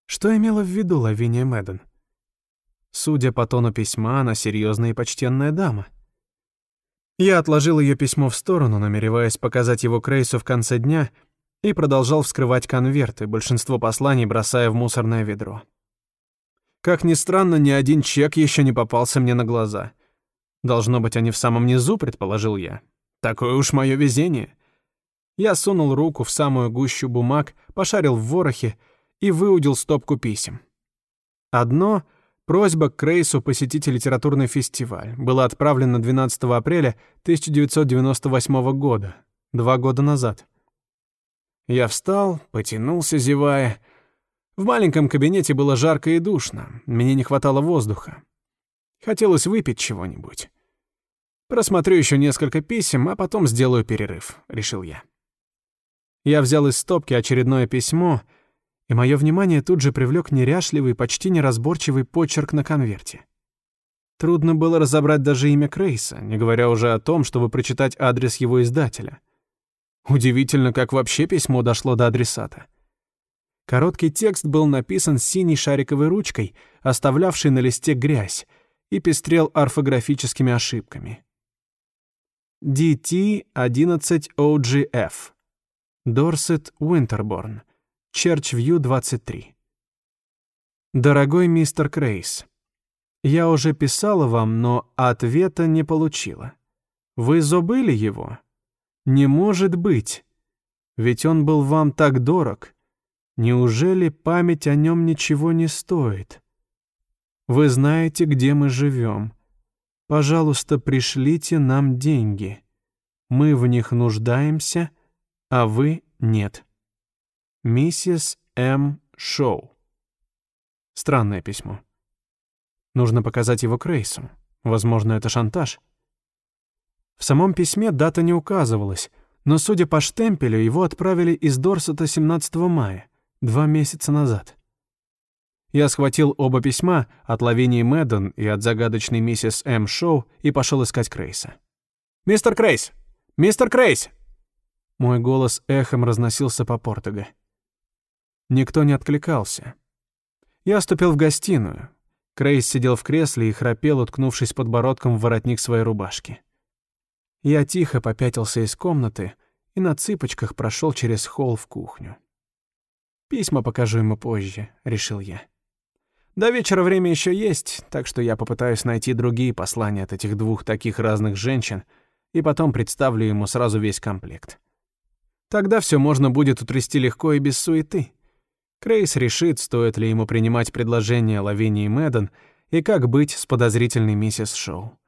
Что имела в виду Лавиния Мэдден? Судя по тону письма, она серьезная и почтенная дама — я отложил ее письмо в сторону, намереваясь показать его Крейсу в конце дня, и продолжал вскрывать конверты, большинство посланий бросая в мусорное ведро. Как ни странно, ни один чек еще не попался мне на глаза. Должно быть, они в самом низу, предположил я. Такое уж мое везение. Я сунул руку в самую гущу бумаг, пошарил в ворохе и выудил стопку писем. Одно — Просьба к Крейсу посетить литературный фестиваль была отправлена 12 апреля 1998 года, два года назад. Я встал, потянулся, зевая. В маленьком кабинете было жарко и душно, мне не хватало воздуха. Хотелось выпить чего-нибудь. Просмотрю еще несколько писем, а потом сделаю перерыв, решил я. Я взял из стопки очередное письмо — и мое внимание тут же привлек неряшливый, почти неразборчивый почерк на конверте. Трудно было разобрать даже имя Крейса, не говоря уже о том, чтобы прочитать адрес его издателя. Удивительно, как вообще письмо дошло до адресата. Короткий текст был написан синей шариковой ручкой, оставлявшей на листе грязь, и пестрел орфографическими ошибками. DT-11OGF. Дорсет Уинтерборн. Черчвью 23. Дорогой мистер Крейс, я уже писала вам, но ответа не получила. Вы забыли его? Не может быть. Ведь он был вам так дорог. Неужели память о нем ничего не стоит? Вы знаете, где мы живем. Пожалуйста, пришлите нам деньги. Мы в них нуждаемся, а вы нет. Миссис М. Шоу. Странное письмо. Нужно показать его Крейсу. Возможно, это шантаж. В самом письме дата не указывалась, но, судя по штемпелю, его отправили из Дорсета 17 мая, два месяца назад. Я схватил оба письма от Лавинии Мэддон и от загадочной миссис М. Шоу и пошел искать Крейса. «Мистер Крейс! Мистер Крейс!» Мой голос эхом разносился по Португа. Никто не откликался. Я ступил в гостиную. Крейс сидел в кресле и храпел, уткнувшись подбородком в воротник своей рубашки. Я тихо попятился из комнаты и на цыпочках прошел через холл в кухню. «Письма покажу ему позже», — решил я. До вечера время еще есть, так что я попытаюсь найти другие послания от этих двух таких разных женщин и потом представлю ему сразу весь комплект. Тогда все можно будет утрясти легко и без суеты. Крейс решит, стоит ли ему принимать предложение Лавинии Мэдден и как быть с подозрительной миссис Шоу.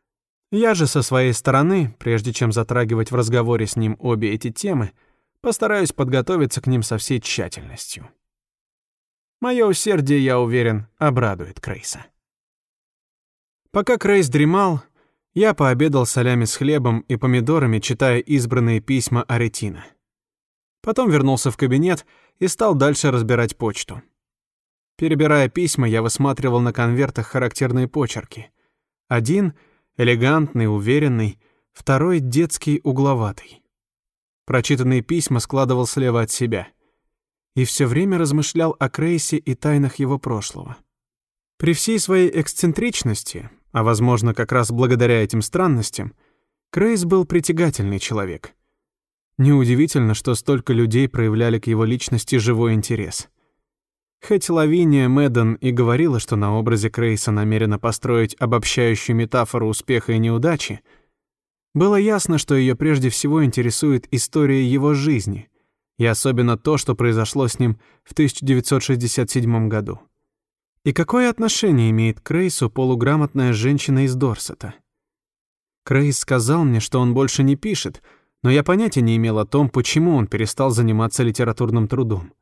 Я же со своей стороны, прежде чем затрагивать в разговоре с ним обе эти темы, постараюсь подготовиться к ним со всей тщательностью. Мое усердие, я уверен, обрадует Крейса. Пока Крейс дремал, я пообедал солями с хлебом и помидорами, читая избранные письма Аретина. Потом вернулся в кабинет и стал дальше разбирать почту. Перебирая письма, я высматривал на конвертах характерные почерки. Один — элегантный, уверенный, второй — детский, угловатый. Прочитанные письма складывал слева от себя — и все время размышлял о Крейсе и тайнах его прошлого. При всей своей эксцентричности, а, возможно, как раз благодаря этим странностям, Крейс был притягательный человек. Неудивительно, что столько людей проявляли к его личности живой интерес. Хоть Лавиния Мэддон и говорила, что на образе Крейса намерена построить обобщающую метафору успеха и неудачи, было ясно, что ее прежде всего интересует история его жизни, и особенно то, что произошло с ним в 1967 году. И какое отношение имеет к Крейсу полуграмотная женщина из Дорсета? Крейс сказал мне, что он больше не пишет, но я понятия не имел о том, почему он перестал заниматься литературным трудом.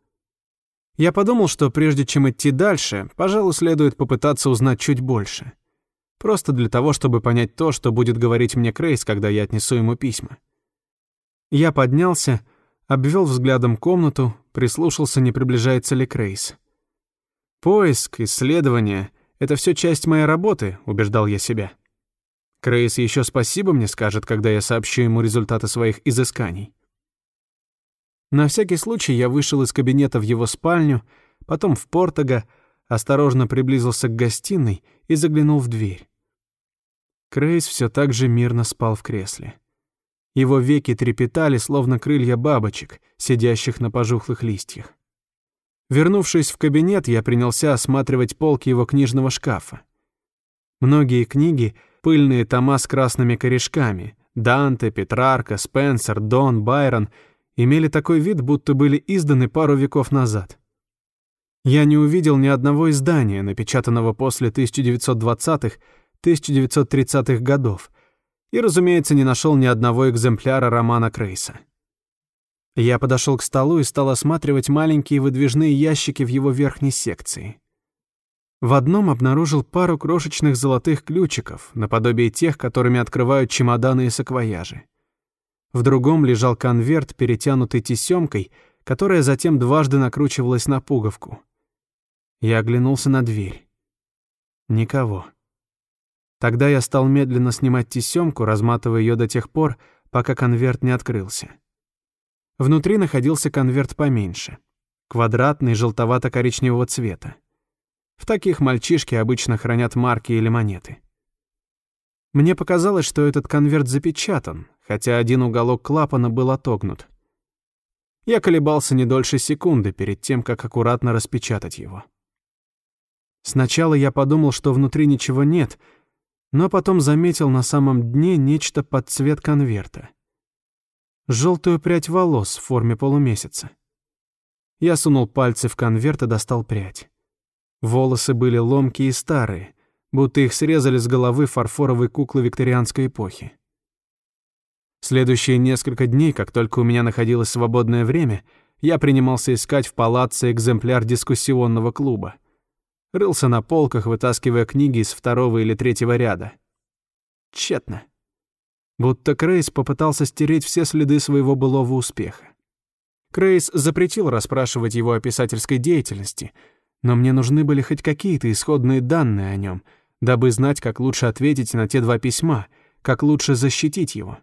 Я подумал, что прежде чем идти дальше, пожалуй, следует попытаться узнать чуть больше. Просто для того, чтобы понять то, что будет говорить мне Крейс, когда я отнесу ему письма. Я поднялся обвел взглядом комнату, прислушался, не приближается ли Крейс. «Поиск, исследование — это все часть моей работы», — убеждал я себя. Крейс еще спасибо мне скажет, когда я сообщу ему результаты своих изысканий. На всякий случай я вышел из кабинета в его спальню, потом в Портого, осторожно приблизился к гостиной и заглянул в дверь. Крейс все так же мирно спал в кресле. Его веки трепетали, словно крылья бабочек, сидящих на пожухлых листьях. Вернувшись в кабинет, я принялся осматривать полки его книжного шкафа. Многие книги — пыльные тома с красными корешками. Данте, Петрарка, Спенсер, Дон, Байрон — имели такой вид, будто были изданы пару веков назад. Я не увидел ни одного издания, напечатанного после 1920-1930-х годов — и, разумеется, не нашел ни одного экземпляра романа Крейса. Я подошел к столу и стал осматривать маленькие выдвижные ящики в его верхней секции. В одном обнаружил пару крошечных золотых ключиков, наподобие тех, которыми открывают чемоданы и саквояжи. В другом лежал конверт, перетянутый тесемкой, которая затем дважды накручивалась на пуговку. Я оглянулся на дверь. Никого. Тогда я стал медленно снимать тесемку, разматывая ее до тех пор, пока конверт не открылся. Внутри находился конверт поменьше, квадратный, желтовато-коричневого цвета. В таких мальчишки обычно хранят марки или монеты. Мне показалось, что этот конверт запечатан, хотя один уголок клапана был отогнут. Я колебался не дольше секунды перед тем, как аккуратно распечатать его. Сначала я подумал, что внутри ничего нет — но потом заметил на самом дне нечто под цвет конверта. Желтую прядь волос в форме полумесяца. Я сунул пальцы в конверт и достал прядь. Волосы были ломкие и старые, будто их срезали с головы фарфоровой куклы викторианской эпохи. Следующие несколько дней, как только у меня находилось свободное время, я принимался искать в палаце экземпляр дискуссионного клуба. Рылся на полках, вытаскивая книги из второго или третьего ряда. Тщетно. Будто Крейс попытался стереть все следы своего былого успеха. Крейс запретил расспрашивать его о писательской деятельности, но мне нужны были хоть какие-то исходные данные о нем, дабы знать, как лучше ответить на те два письма, как лучше защитить его.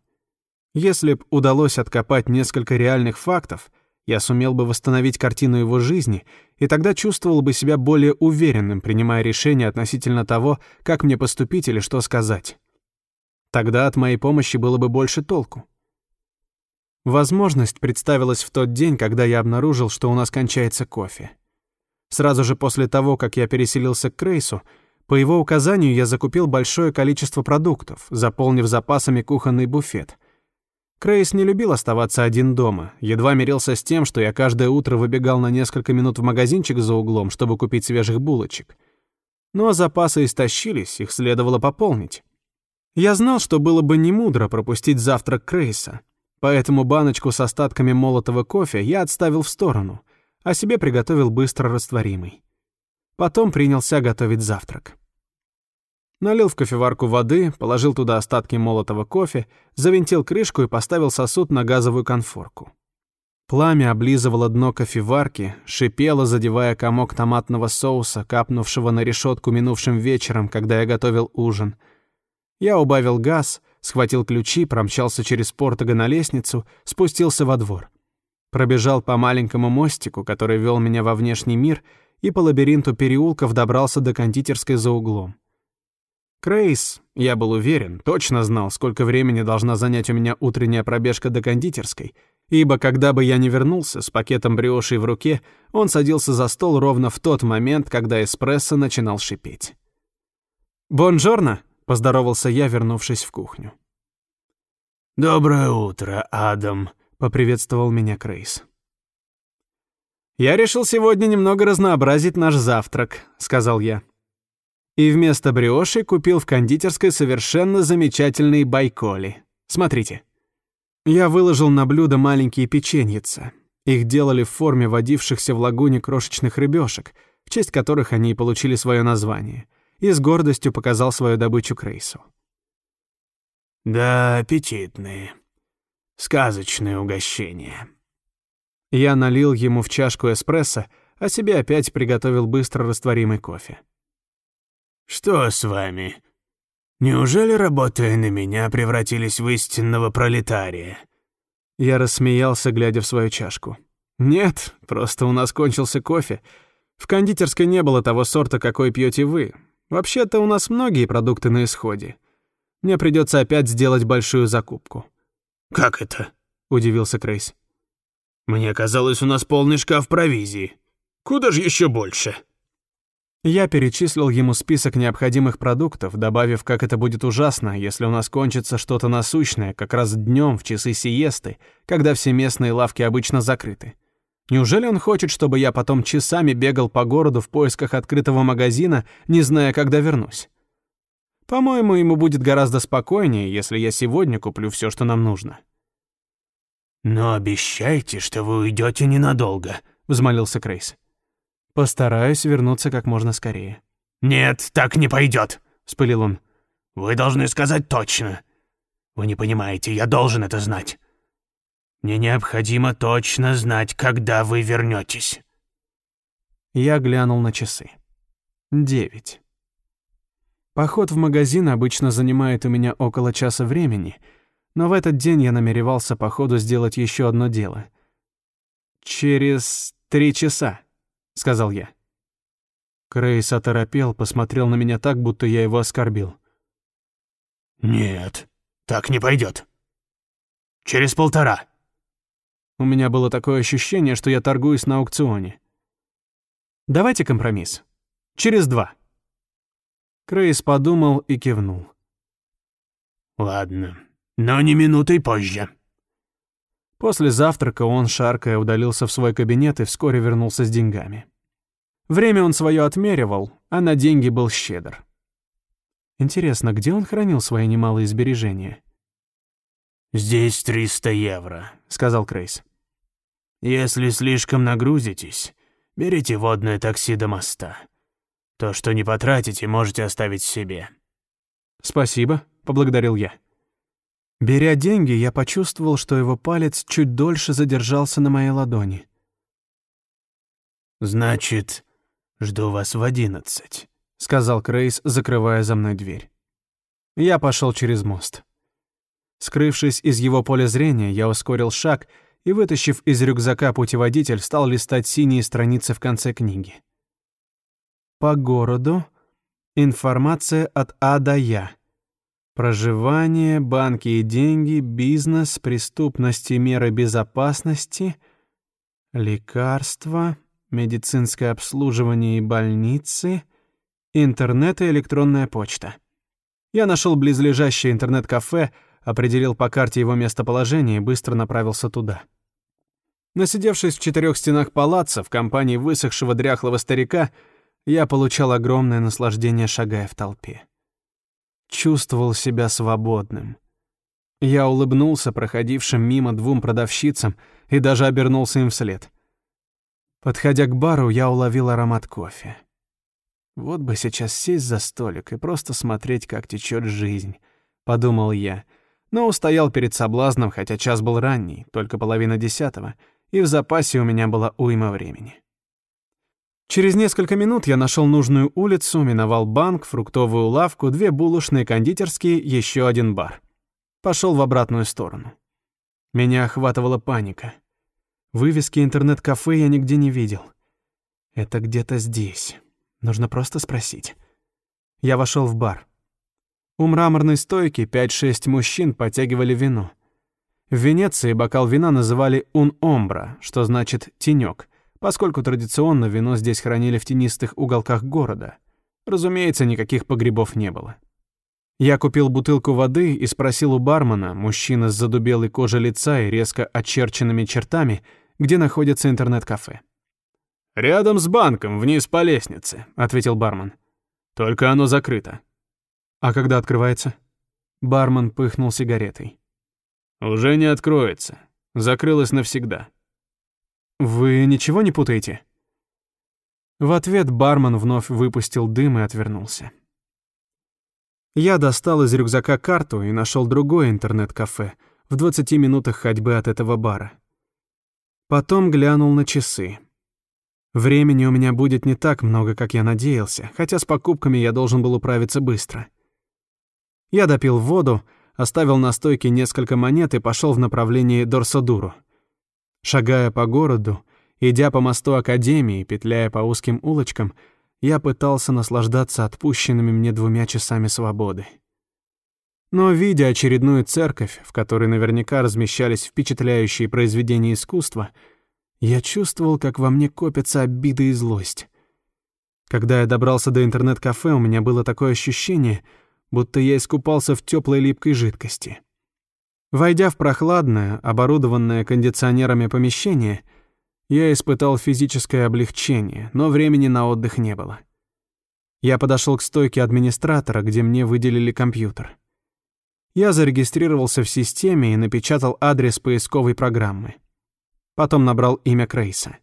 Если б удалось откопать несколько реальных фактов, я сумел бы восстановить картину его жизни, и тогда чувствовал бы себя более уверенным, принимая решение относительно того, как мне поступить или что сказать. Тогда от моей помощи было бы больше толку. Возможность представилась в тот день, когда я обнаружил, что у нас кончается кофе. Сразу же после того, как я переселился к Крейсу, по его указанию я закупил большое количество продуктов, заполнив запасами кухонный буфет — Крейс не любил оставаться один дома, едва мирился с тем, что я каждое утро выбегал на несколько минут в магазинчик за углом, чтобы купить свежих булочек. Но запасы истощились, их следовало пополнить. Я знал, что было бы не мудро пропустить завтрак Крейса, поэтому баночку с остатками молотого кофе я отставил в сторону, а себе приготовил быстро растворимый. Потом принялся готовить завтрак. Налил в кофеварку воды, положил туда остатки молотого кофе, завинтил крышку и поставил сосуд на газовую конфорку. Пламя облизывало дно кофеварки, шипело, задевая комок томатного соуса, капнувшего на решетку минувшим вечером, когда я готовил ужин. Я убавил газ, схватил ключи, промчался через портого на лестницу, спустился во двор. Пробежал по маленькому мостику, который вел меня во внешний мир, и по лабиринту переулков добрался до кондитерской за углом. Крейс, я был уверен, точно знал, сколько времени должна занять у меня утренняя пробежка до кондитерской, ибо когда бы я не вернулся с пакетом бриошей в руке, он садился за стол ровно в тот момент, когда эспрессо начинал шипеть. «Бонжорно!» — поздоровался я, вернувшись в кухню. «Доброе утро, Адам», — поприветствовал меня Крейс. «Я решил сегодня немного разнообразить наш завтрак», — сказал я и вместо бриоши купил в кондитерской совершенно замечательные байколи. Смотрите. Я выложил на блюдо маленькие печеньица. Их делали в форме водившихся в лагуне крошечных рыбешек, в честь которых они и получили свое название, и с гордостью показал свою добычу Крейсу. «Да, аппетитные. Сказочное угощение». Я налил ему в чашку эспрессо, а себе опять приготовил быстро растворимый кофе. «Что с вами? Неужели, работая на меня, превратились в истинного пролетария?» Я рассмеялся, глядя в свою чашку. «Нет, просто у нас кончился кофе. В кондитерской не было того сорта, какой пьете вы. Вообще-то у нас многие продукты на исходе. Мне придется опять сделать большую закупку». «Как это?» — удивился Крейс. «Мне казалось, у нас полный шкаф провизии. Куда же еще больше?» Я перечислил ему список необходимых продуктов, добавив, как это будет ужасно, если у нас кончится что-то насущное, как раз днем в часы сиесты, когда все местные лавки обычно закрыты. Неужели он хочет, чтобы я потом часами бегал по городу в поисках открытого магазина, не зная, когда вернусь? По-моему, ему будет гораздо спокойнее, если я сегодня куплю все, что нам нужно. «Но обещайте, что вы уйдете ненадолго», — взмолился Крейс. Постараюсь вернуться как можно скорее. «Нет, так не пойдет», — вспылил он. «Вы должны сказать точно. Вы не понимаете, я должен это знать. Мне необходимо точно знать, когда вы вернетесь. Я глянул на часы. Девять. Поход в магазин обычно занимает у меня около часа времени, но в этот день я намеревался по ходу сделать еще одно дело. Через три часа сказал я. Крейс оторопел, посмотрел на меня так, будто я его оскорбил. «Нет, так не пойдет. Через полтора». У меня было такое ощущение, что я торгуюсь на аукционе. «Давайте компромисс. Через два». Крейс подумал и кивнул. «Ладно, но не минутой позже». После завтрака он, шаркая, удалился в свой кабинет и вскоре вернулся с деньгами. Время он свое отмеривал, а на деньги был щедр. Интересно, где он хранил свои немалые сбережения? «Здесь 300 евро», — сказал Крейс. «Если слишком нагрузитесь, берите водное такси до моста. То, что не потратите, можете оставить себе». «Спасибо», — поблагодарил я. Беря деньги, я почувствовал, что его палец чуть дольше задержался на моей ладони. «Значит, жду вас в одиннадцать», — сказал Крейс, закрывая за мной дверь. Я пошел через мост. Скрывшись из его поля зрения, я ускорил шаг и, вытащив из рюкзака путеводитель, стал листать синие страницы в конце книги. По городу информация от А до Я. Проживание, банки и деньги, бизнес, преступности и меры безопасности, лекарства, медицинское обслуживание и больницы, интернет и электронная почта. Я нашел близлежащее интернет-кафе, определил по карте его местоположение и быстро направился туда. Насидевшись в четырех стенах палаца в компании высохшего дряхлого старика, я получал огромное наслаждение, шагая в толпе чувствовал себя свободным. Я улыбнулся проходившим мимо двум продавщицам и даже обернулся им вслед. Подходя к бару, я уловил аромат кофе. Вот бы сейчас сесть за столик и просто смотреть, как течет жизнь, подумал я, но устоял перед соблазном, хотя час был ранний, только половина десятого, и в запасе у меня была уйма времени. Через несколько минут я нашел нужную улицу, миновал банк, фруктовую лавку, две булочные, кондитерские, еще один бар. Пошел в обратную сторону. Меня охватывала паника. Вывески интернет-кафе я нигде не видел. Это где-то здесь. Нужно просто спросить. Я вошел в бар. У мраморной стойки 5-6 мужчин подтягивали вино. В Венеции бокал вина называли «un ombra», что значит «тенёк», поскольку традиционно вино здесь хранили в тенистых уголках города. Разумеется, никаких погребов не было. Я купил бутылку воды и спросил у бармена, мужчина с задубелой кожей лица и резко очерченными чертами, где находится интернет-кафе. «Рядом с банком, вниз по лестнице», — ответил бармен. «Только оно закрыто». «А когда открывается?» Бармен пыхнул сигаретой. «Уже не откроется. Закрылось навсегда». «Вы ничего не путаете?» В ответ бармен вновь выпустил дым и отвернулся. Я достал из рюкзака карту и нашел другое интернет-кафе в 20 минутах ходьбы от этого бара. Потом глянул на часы. Времени у меня будет не так много, как я надеялся, хотя с покупками я должен был управиться быстро. Я допил воду, оставил на стойке несколько монет и пошел в направлении Дорсодуру. Шагая по городу, идя по мосту Академии, петляя по узким улочкам, я пытался наслаждаться отпущенными мне двумя часами свободы. Но, видя очередную церковь, в которой наверняка размещались впечатляющие произведения искусства, я чувствовал, как во мне копятся обиды и злость. Когда я добрался до интернет-кафе, у меня было такое ощущение, будто я искупался в теплой липкой жидкости. Войдя в прохладное, оборудованное кондиционерами помещение, я испытал физическое облегчение, но времени на отдых не было. Я подошел к стойке администратора, где мне выделили компьютер. Я зарегистрировался в системе и напечатал адрес поисковой программы. Потом набрал имя Крейса.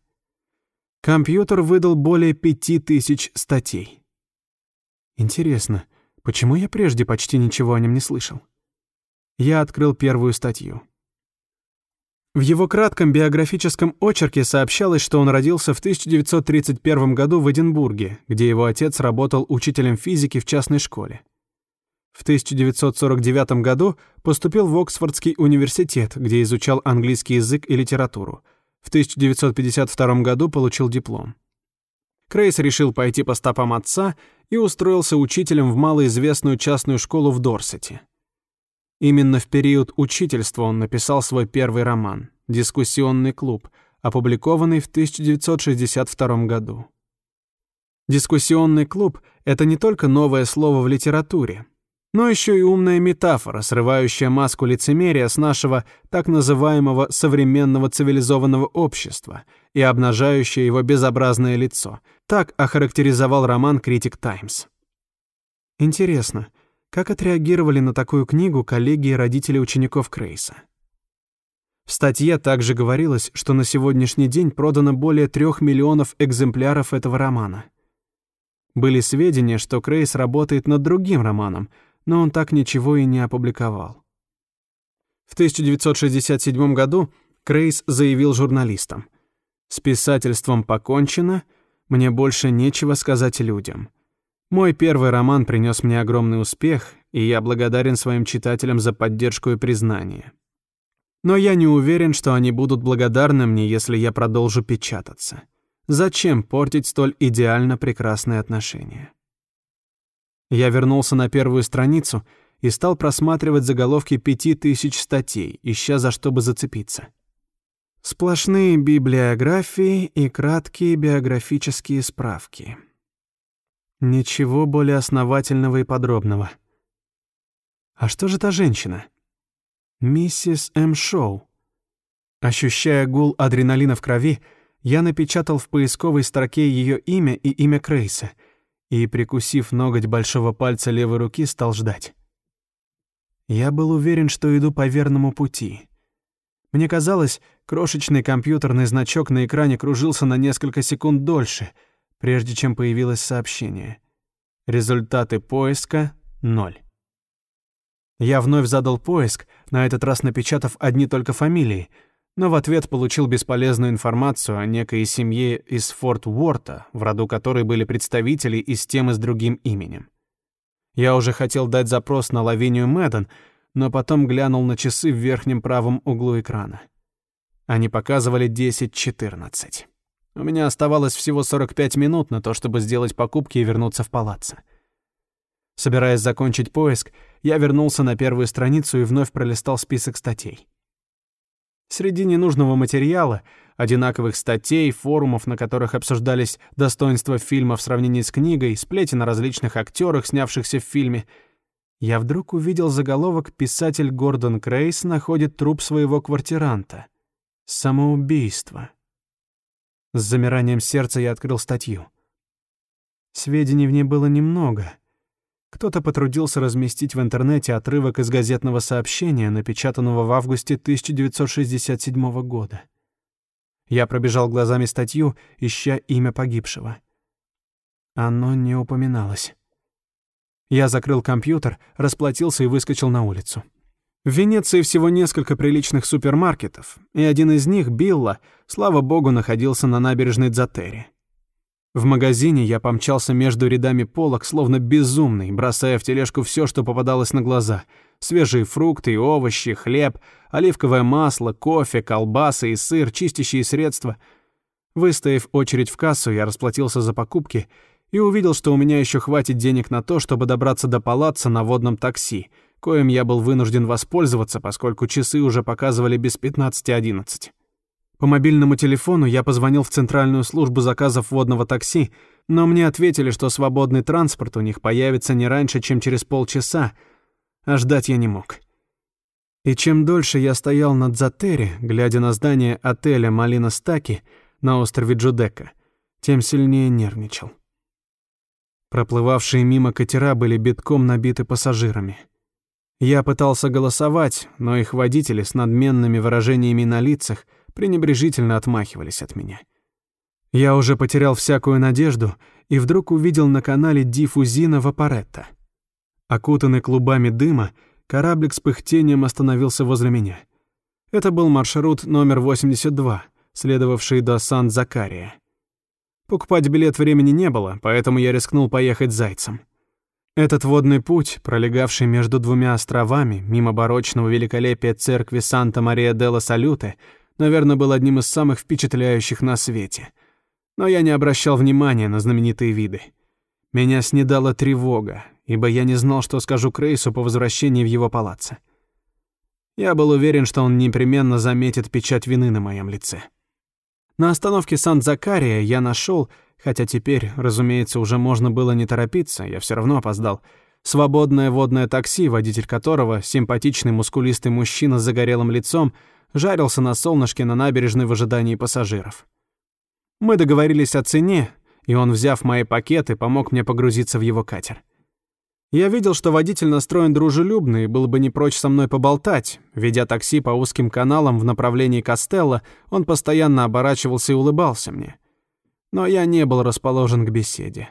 Компьютер выдал более пяти тысяч статей. Интересно, почему я прежде почти ничего о нем не слышал? Я открыл первую статью. В его кратком биографическом очерке сообщалось, что он родился в 1931 году в Эдинбурге, где его отец работал учителем физики в частной школе. В 1949 году поступил в Оксфордский университет, где изучал английский язык и литературу. В 1952 году получил диплом. Крейс решил пойти по стопам отца и устроился учителем в малоизвестную частную школу в Дорсете. Именно в период учительства он написал свой первый роман «Дискуссионный клуб», опубликованный в 1962 году. Дискуссионный клуб — это не только новое слово в литературе. но еще и умная метафора, срывающая маску лицемерия с нашего так называемого современного цивилизованного общества и обнажающая его безобразное лицо. Так охарактеризовал роман критик «Таймс». Интересно, как отреагировали на такую книгу коллеги и родители учеников Крейса? В статье также говорилось, что на сегодняшний день продано более трех миллионов экземпляров этого романа. Были сведения, что Крейс работает над другим романом — но он так ничего и не опубликовал. В 1967 году Крейс заявил журналистам, «С писательством покончено, мне больше нечего сказать людям. Мой первый роман принес мне огромный успех, и я благодарен своим читателям за поддержку и признание. Но я не уверен, что они будут благодарны мне, если я продолжу печататься. Зачем портить столь идеально прекрасные отношения?» Я вернулся на первую страницу и стал просматривать заголовки пяти тысяч статей, ища за что бы зацепиться. Сплошные библиографии и краткие биографические справки. Ничего более основательного и подробного. А что же та женщина? Миссис М. Шоу. Ощущая гул адреналина в крови, я напечатал в поисковой строке ее имя и имя Крейса — и, прикусив ноготь большого пальца левой руки, стал ждать. Я был уверен, что иду по верному пути. Мне казалось, крошечный компьютерный значок на экране кружился на несколько секунд дольше, прежде чем появилось сообщение. Результаты поиска — ноль. Я вновь задал поиск, на этот раз напечатав одни только фамилии — но в ответ получил бесполезную информацию о некой семье из Форт Уорта, в роду которой были представители и с тем и с другим именем. Я уже хотел дать запрос на Лавинию Мэдден, но потом глянул на часы в верхнем правом углу экрана. Они показывали 10.14. У меня оставалось всего 45 минут на то, чтобы сделать покупки и вернуться в палаццо. Собираясь закончить поиск, я вернулся на первую страницу и вновь пролистал список статей. Среди ненужного материала, одинаковых статей, форумов, на которых обсуждались достоинства фильма в сравнении с книгой, сплетен о различных актерах, снявшихся в фильме, я вдруг увидел заголовок «Писатель Гордон Крейс находит труп своего квартиранта. Самоубийство». С замиранием сердца я открыл статью. Сведений в ней было немного — кто-то потрудился разместить в интернете отрывок из газетного сообщения, напечатанного в августе 1967 года. Я пробежал глазами статью, ища имя погибшего. Оно не упоминалось. Я закрыл компьютер, расплатился и выскочил на улицу. В Венеции всего несколько приличных супермаркетов, и один из них, Билла, слава богу, находился на набережной Дзатери. В магазине я помчался между рядами полок, словно безумный, бросая в тележку все, что попадалось на глаза. Свежие фрукты и овощи, хлеб, оливковое масло, кофе, колбасы и сыр, чистящие средства. Выстояв очередь в кассу, я расплатился за покупки и увидел, что у меня еще хватит денег на то, чтобы добраться до палаца на водном такси, коим я был вынужден воспользоваться, поскольку часы уже показывали без 15.11. По мобильному телефону я позвонил в Центральную службу заказов водного такси, но мне ответили, что свободный транспорт у них появится не раньше, чем через полчаса, а ждать я не мог. И чем дольше я стоял над Дзатери, глядя на здание отеля «Малина Стаки» на острове Джудека, тем сильнее нервничал. Проплывавшие мимо катера были битком набиты пассажирами. Я пытался голосовать, но их водители с надменными выражениями на лицах — пренебрежительно отмахивались от меня. Я уже потерял всякую надежду и вдруг увидел на канале Дифузина Вапоретто. Окутанный клубами дыма, кораблик с пыхтением остановился возле меня. Это был маршрут номер 82, следовавший до Сан-Закария. Покупать билет времени не было, поэтому я рискнул поехать зайцем. Этот водный путь, пролегавший между двумя островами, мимо барочного великолепия церкви Санта-Мария-делла-Салюте, наверное, был одним из самых впечатляющих на свете. Но я не обращал внимания на знаменитые виды. Меня снедала тревога, ибо я не знал, что скажу Крейсу по возвращении в его палаццо. Я был уверен, что он непременно заметит печать вины на моем лице. На остановке Сан-Закария я нашел, хотя теперь, разумеется, уже можно было не торопиться, я все равно опоздал, Свободное водное такси, водитель которого, симпатичный мускулистый мужчина с загорелым лицом, жарился на солнышке на набережной в ожидании пассажиров. Мы договорились о цене, и он, взяв мои пакеты, помог мне погрузиться в его катер. Я видел, что водитель настроен дружелюбно и был бы не прочь со мной поболтать. Ведя такси по узким каналам в направлении Костелла, он постоянно оборачивался и улыбался мне. Но я не был расположен к беседе.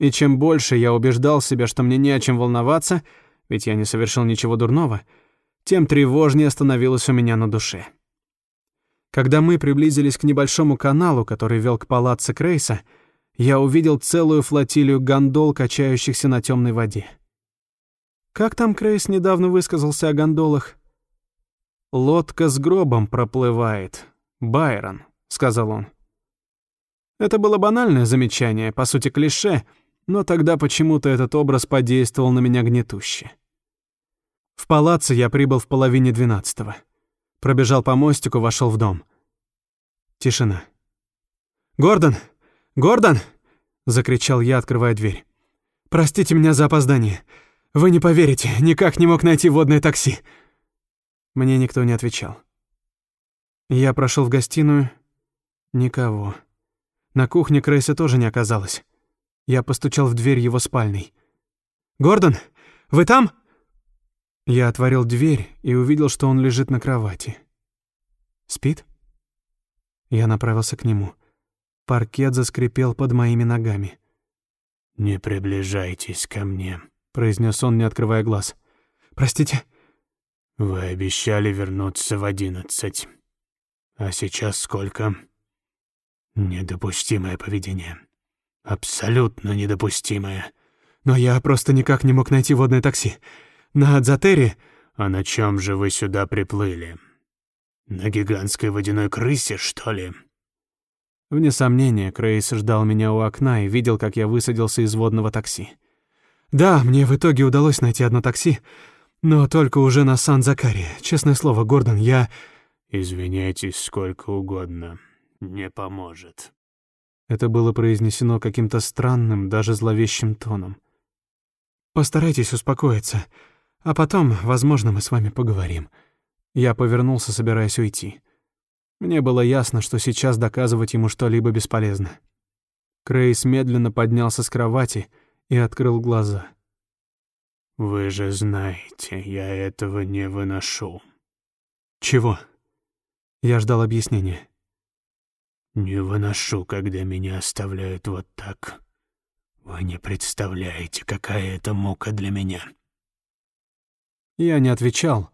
И чем больше я убеждал себя, что мне не о чем волноваться, ведь я не совершил ничего дурного, тем тревожнее становилось у меня на душе. Когда мы приблизились к небольшому каналу, который вел к палаццо Крейса, я увидел целую флотилию гондол, качающихся на темной воде. Как там Крейс недавно высказался о гондолах? «Лодка с гробом проплывает. Байрон», — сказал он. Это было банальное замечание, по сути клише, но тогда почему-то этот образ подействовал на меня гнетуще. В палаццо я прибыл в половине двенадцатого. Пробежал по мостику, вошел в дом. Тишина. «Гордон! Гордон!» — закричал я, открывая дверь. «Простите меня за опоздание. Вы не поверите, никак не мог найти водное такси». Мне никто не отвечал. Я прошел в гостиную. Никого. На кухне Крейса тоже не оказалось. Я постучал в дверь его спальной. «Гордон, вы там?» Я отворил дверь и увидел, что он лежит на кровати. «Спит?» Я направился к нему. Паркет заскрипел под моими ногами. «Не приближайтесь ко мне», — произнес он, не открывая глаз. «Простите?» «Вы обещали вернуться в одиннадцать. А сейчас сколько?» «Недопустимое поведение. Абсолютно недопустимое. Но я просто никак не мог найти водное такси. На Адзатере...» «А на чем же вы сюда приплыли? На гигантской водяной крысе, что ли?» Вне сомнения, Крейс ждал меня у окна и видел, как я высадился из водного такси. «Да, мне в итоге удалось найти одно такси, но только уже на Сан-Закаре. Честное слово, Гордон, я...» «Извиняйтесь сколько угодно. Не поможет». Это было произнесено каким-то странным, даже зловещим тоном. «Постарайтесь успокоиться, а потом, возможно, мы с вами поговорим». Я повернулся, собираясь уйти. Мне было ясно, что сейчас доказывать ему что-либо бесполезно. Крейс медленно поднялся с кровати и открыл глаза. «Вы же знаете, я этого не выношу». «Чего?» Я ждал объяснения. «Не выношу, когда меня оставляют вот так. Вы не представляете, какая это мука для меня». Я не отвечал,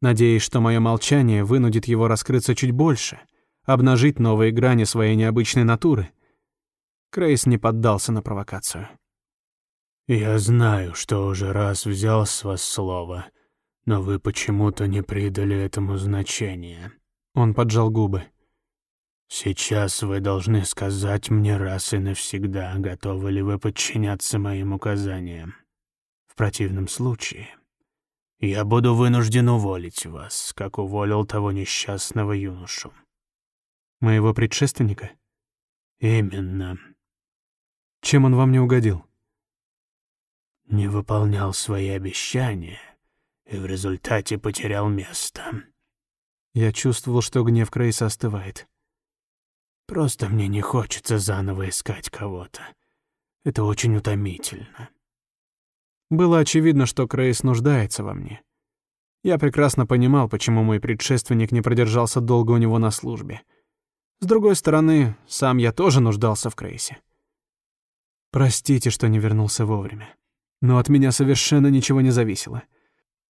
надеясь, что мое молчание вынудит его раскрыться чуть больше, обнажить новые грани своей необычной натуры. Крейс не поддался на провокацию. «Я знаю, что уже раз взял с вас слово, но вы почему-то не придали этому значения». Он поджал губы. «Сейчас вы должны сказать мне раз и навсегда, готовы ли вы подчиняться моим указаниям. В противном случае я буду вынужден уволить вас, как уволил того несчастного юношу. Моего предшественника? Именно. Чем он вам не угодил? Не выполнял свои обещания и в результате потерял место. Я чувствовал, что гнев Крейса остывает. Просто мне не хочется заново искать кого-то. Это очень утомительно. Было очевидно, что Крейс нуждается во мне. Я прекрасно понимал, почему мой предшественник не продержался долго у него на службе. С другой стороны, сам я тоже нуждался в Крейсе. Простите, что не вернулся вовремя. Но от меня совершенно ничего не зависело.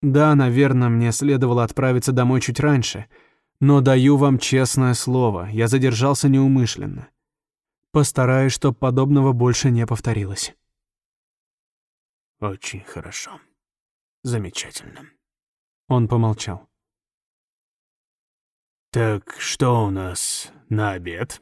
Да, наверное, мне следовало отправиться домой чуть раньше, но даю вам честное слово, я задержался неумышленно. Постараюсь, чтобы подобного больше не повторилось. Очень хорошо. Замечательно. Он помолчал. Так что у нас на обед?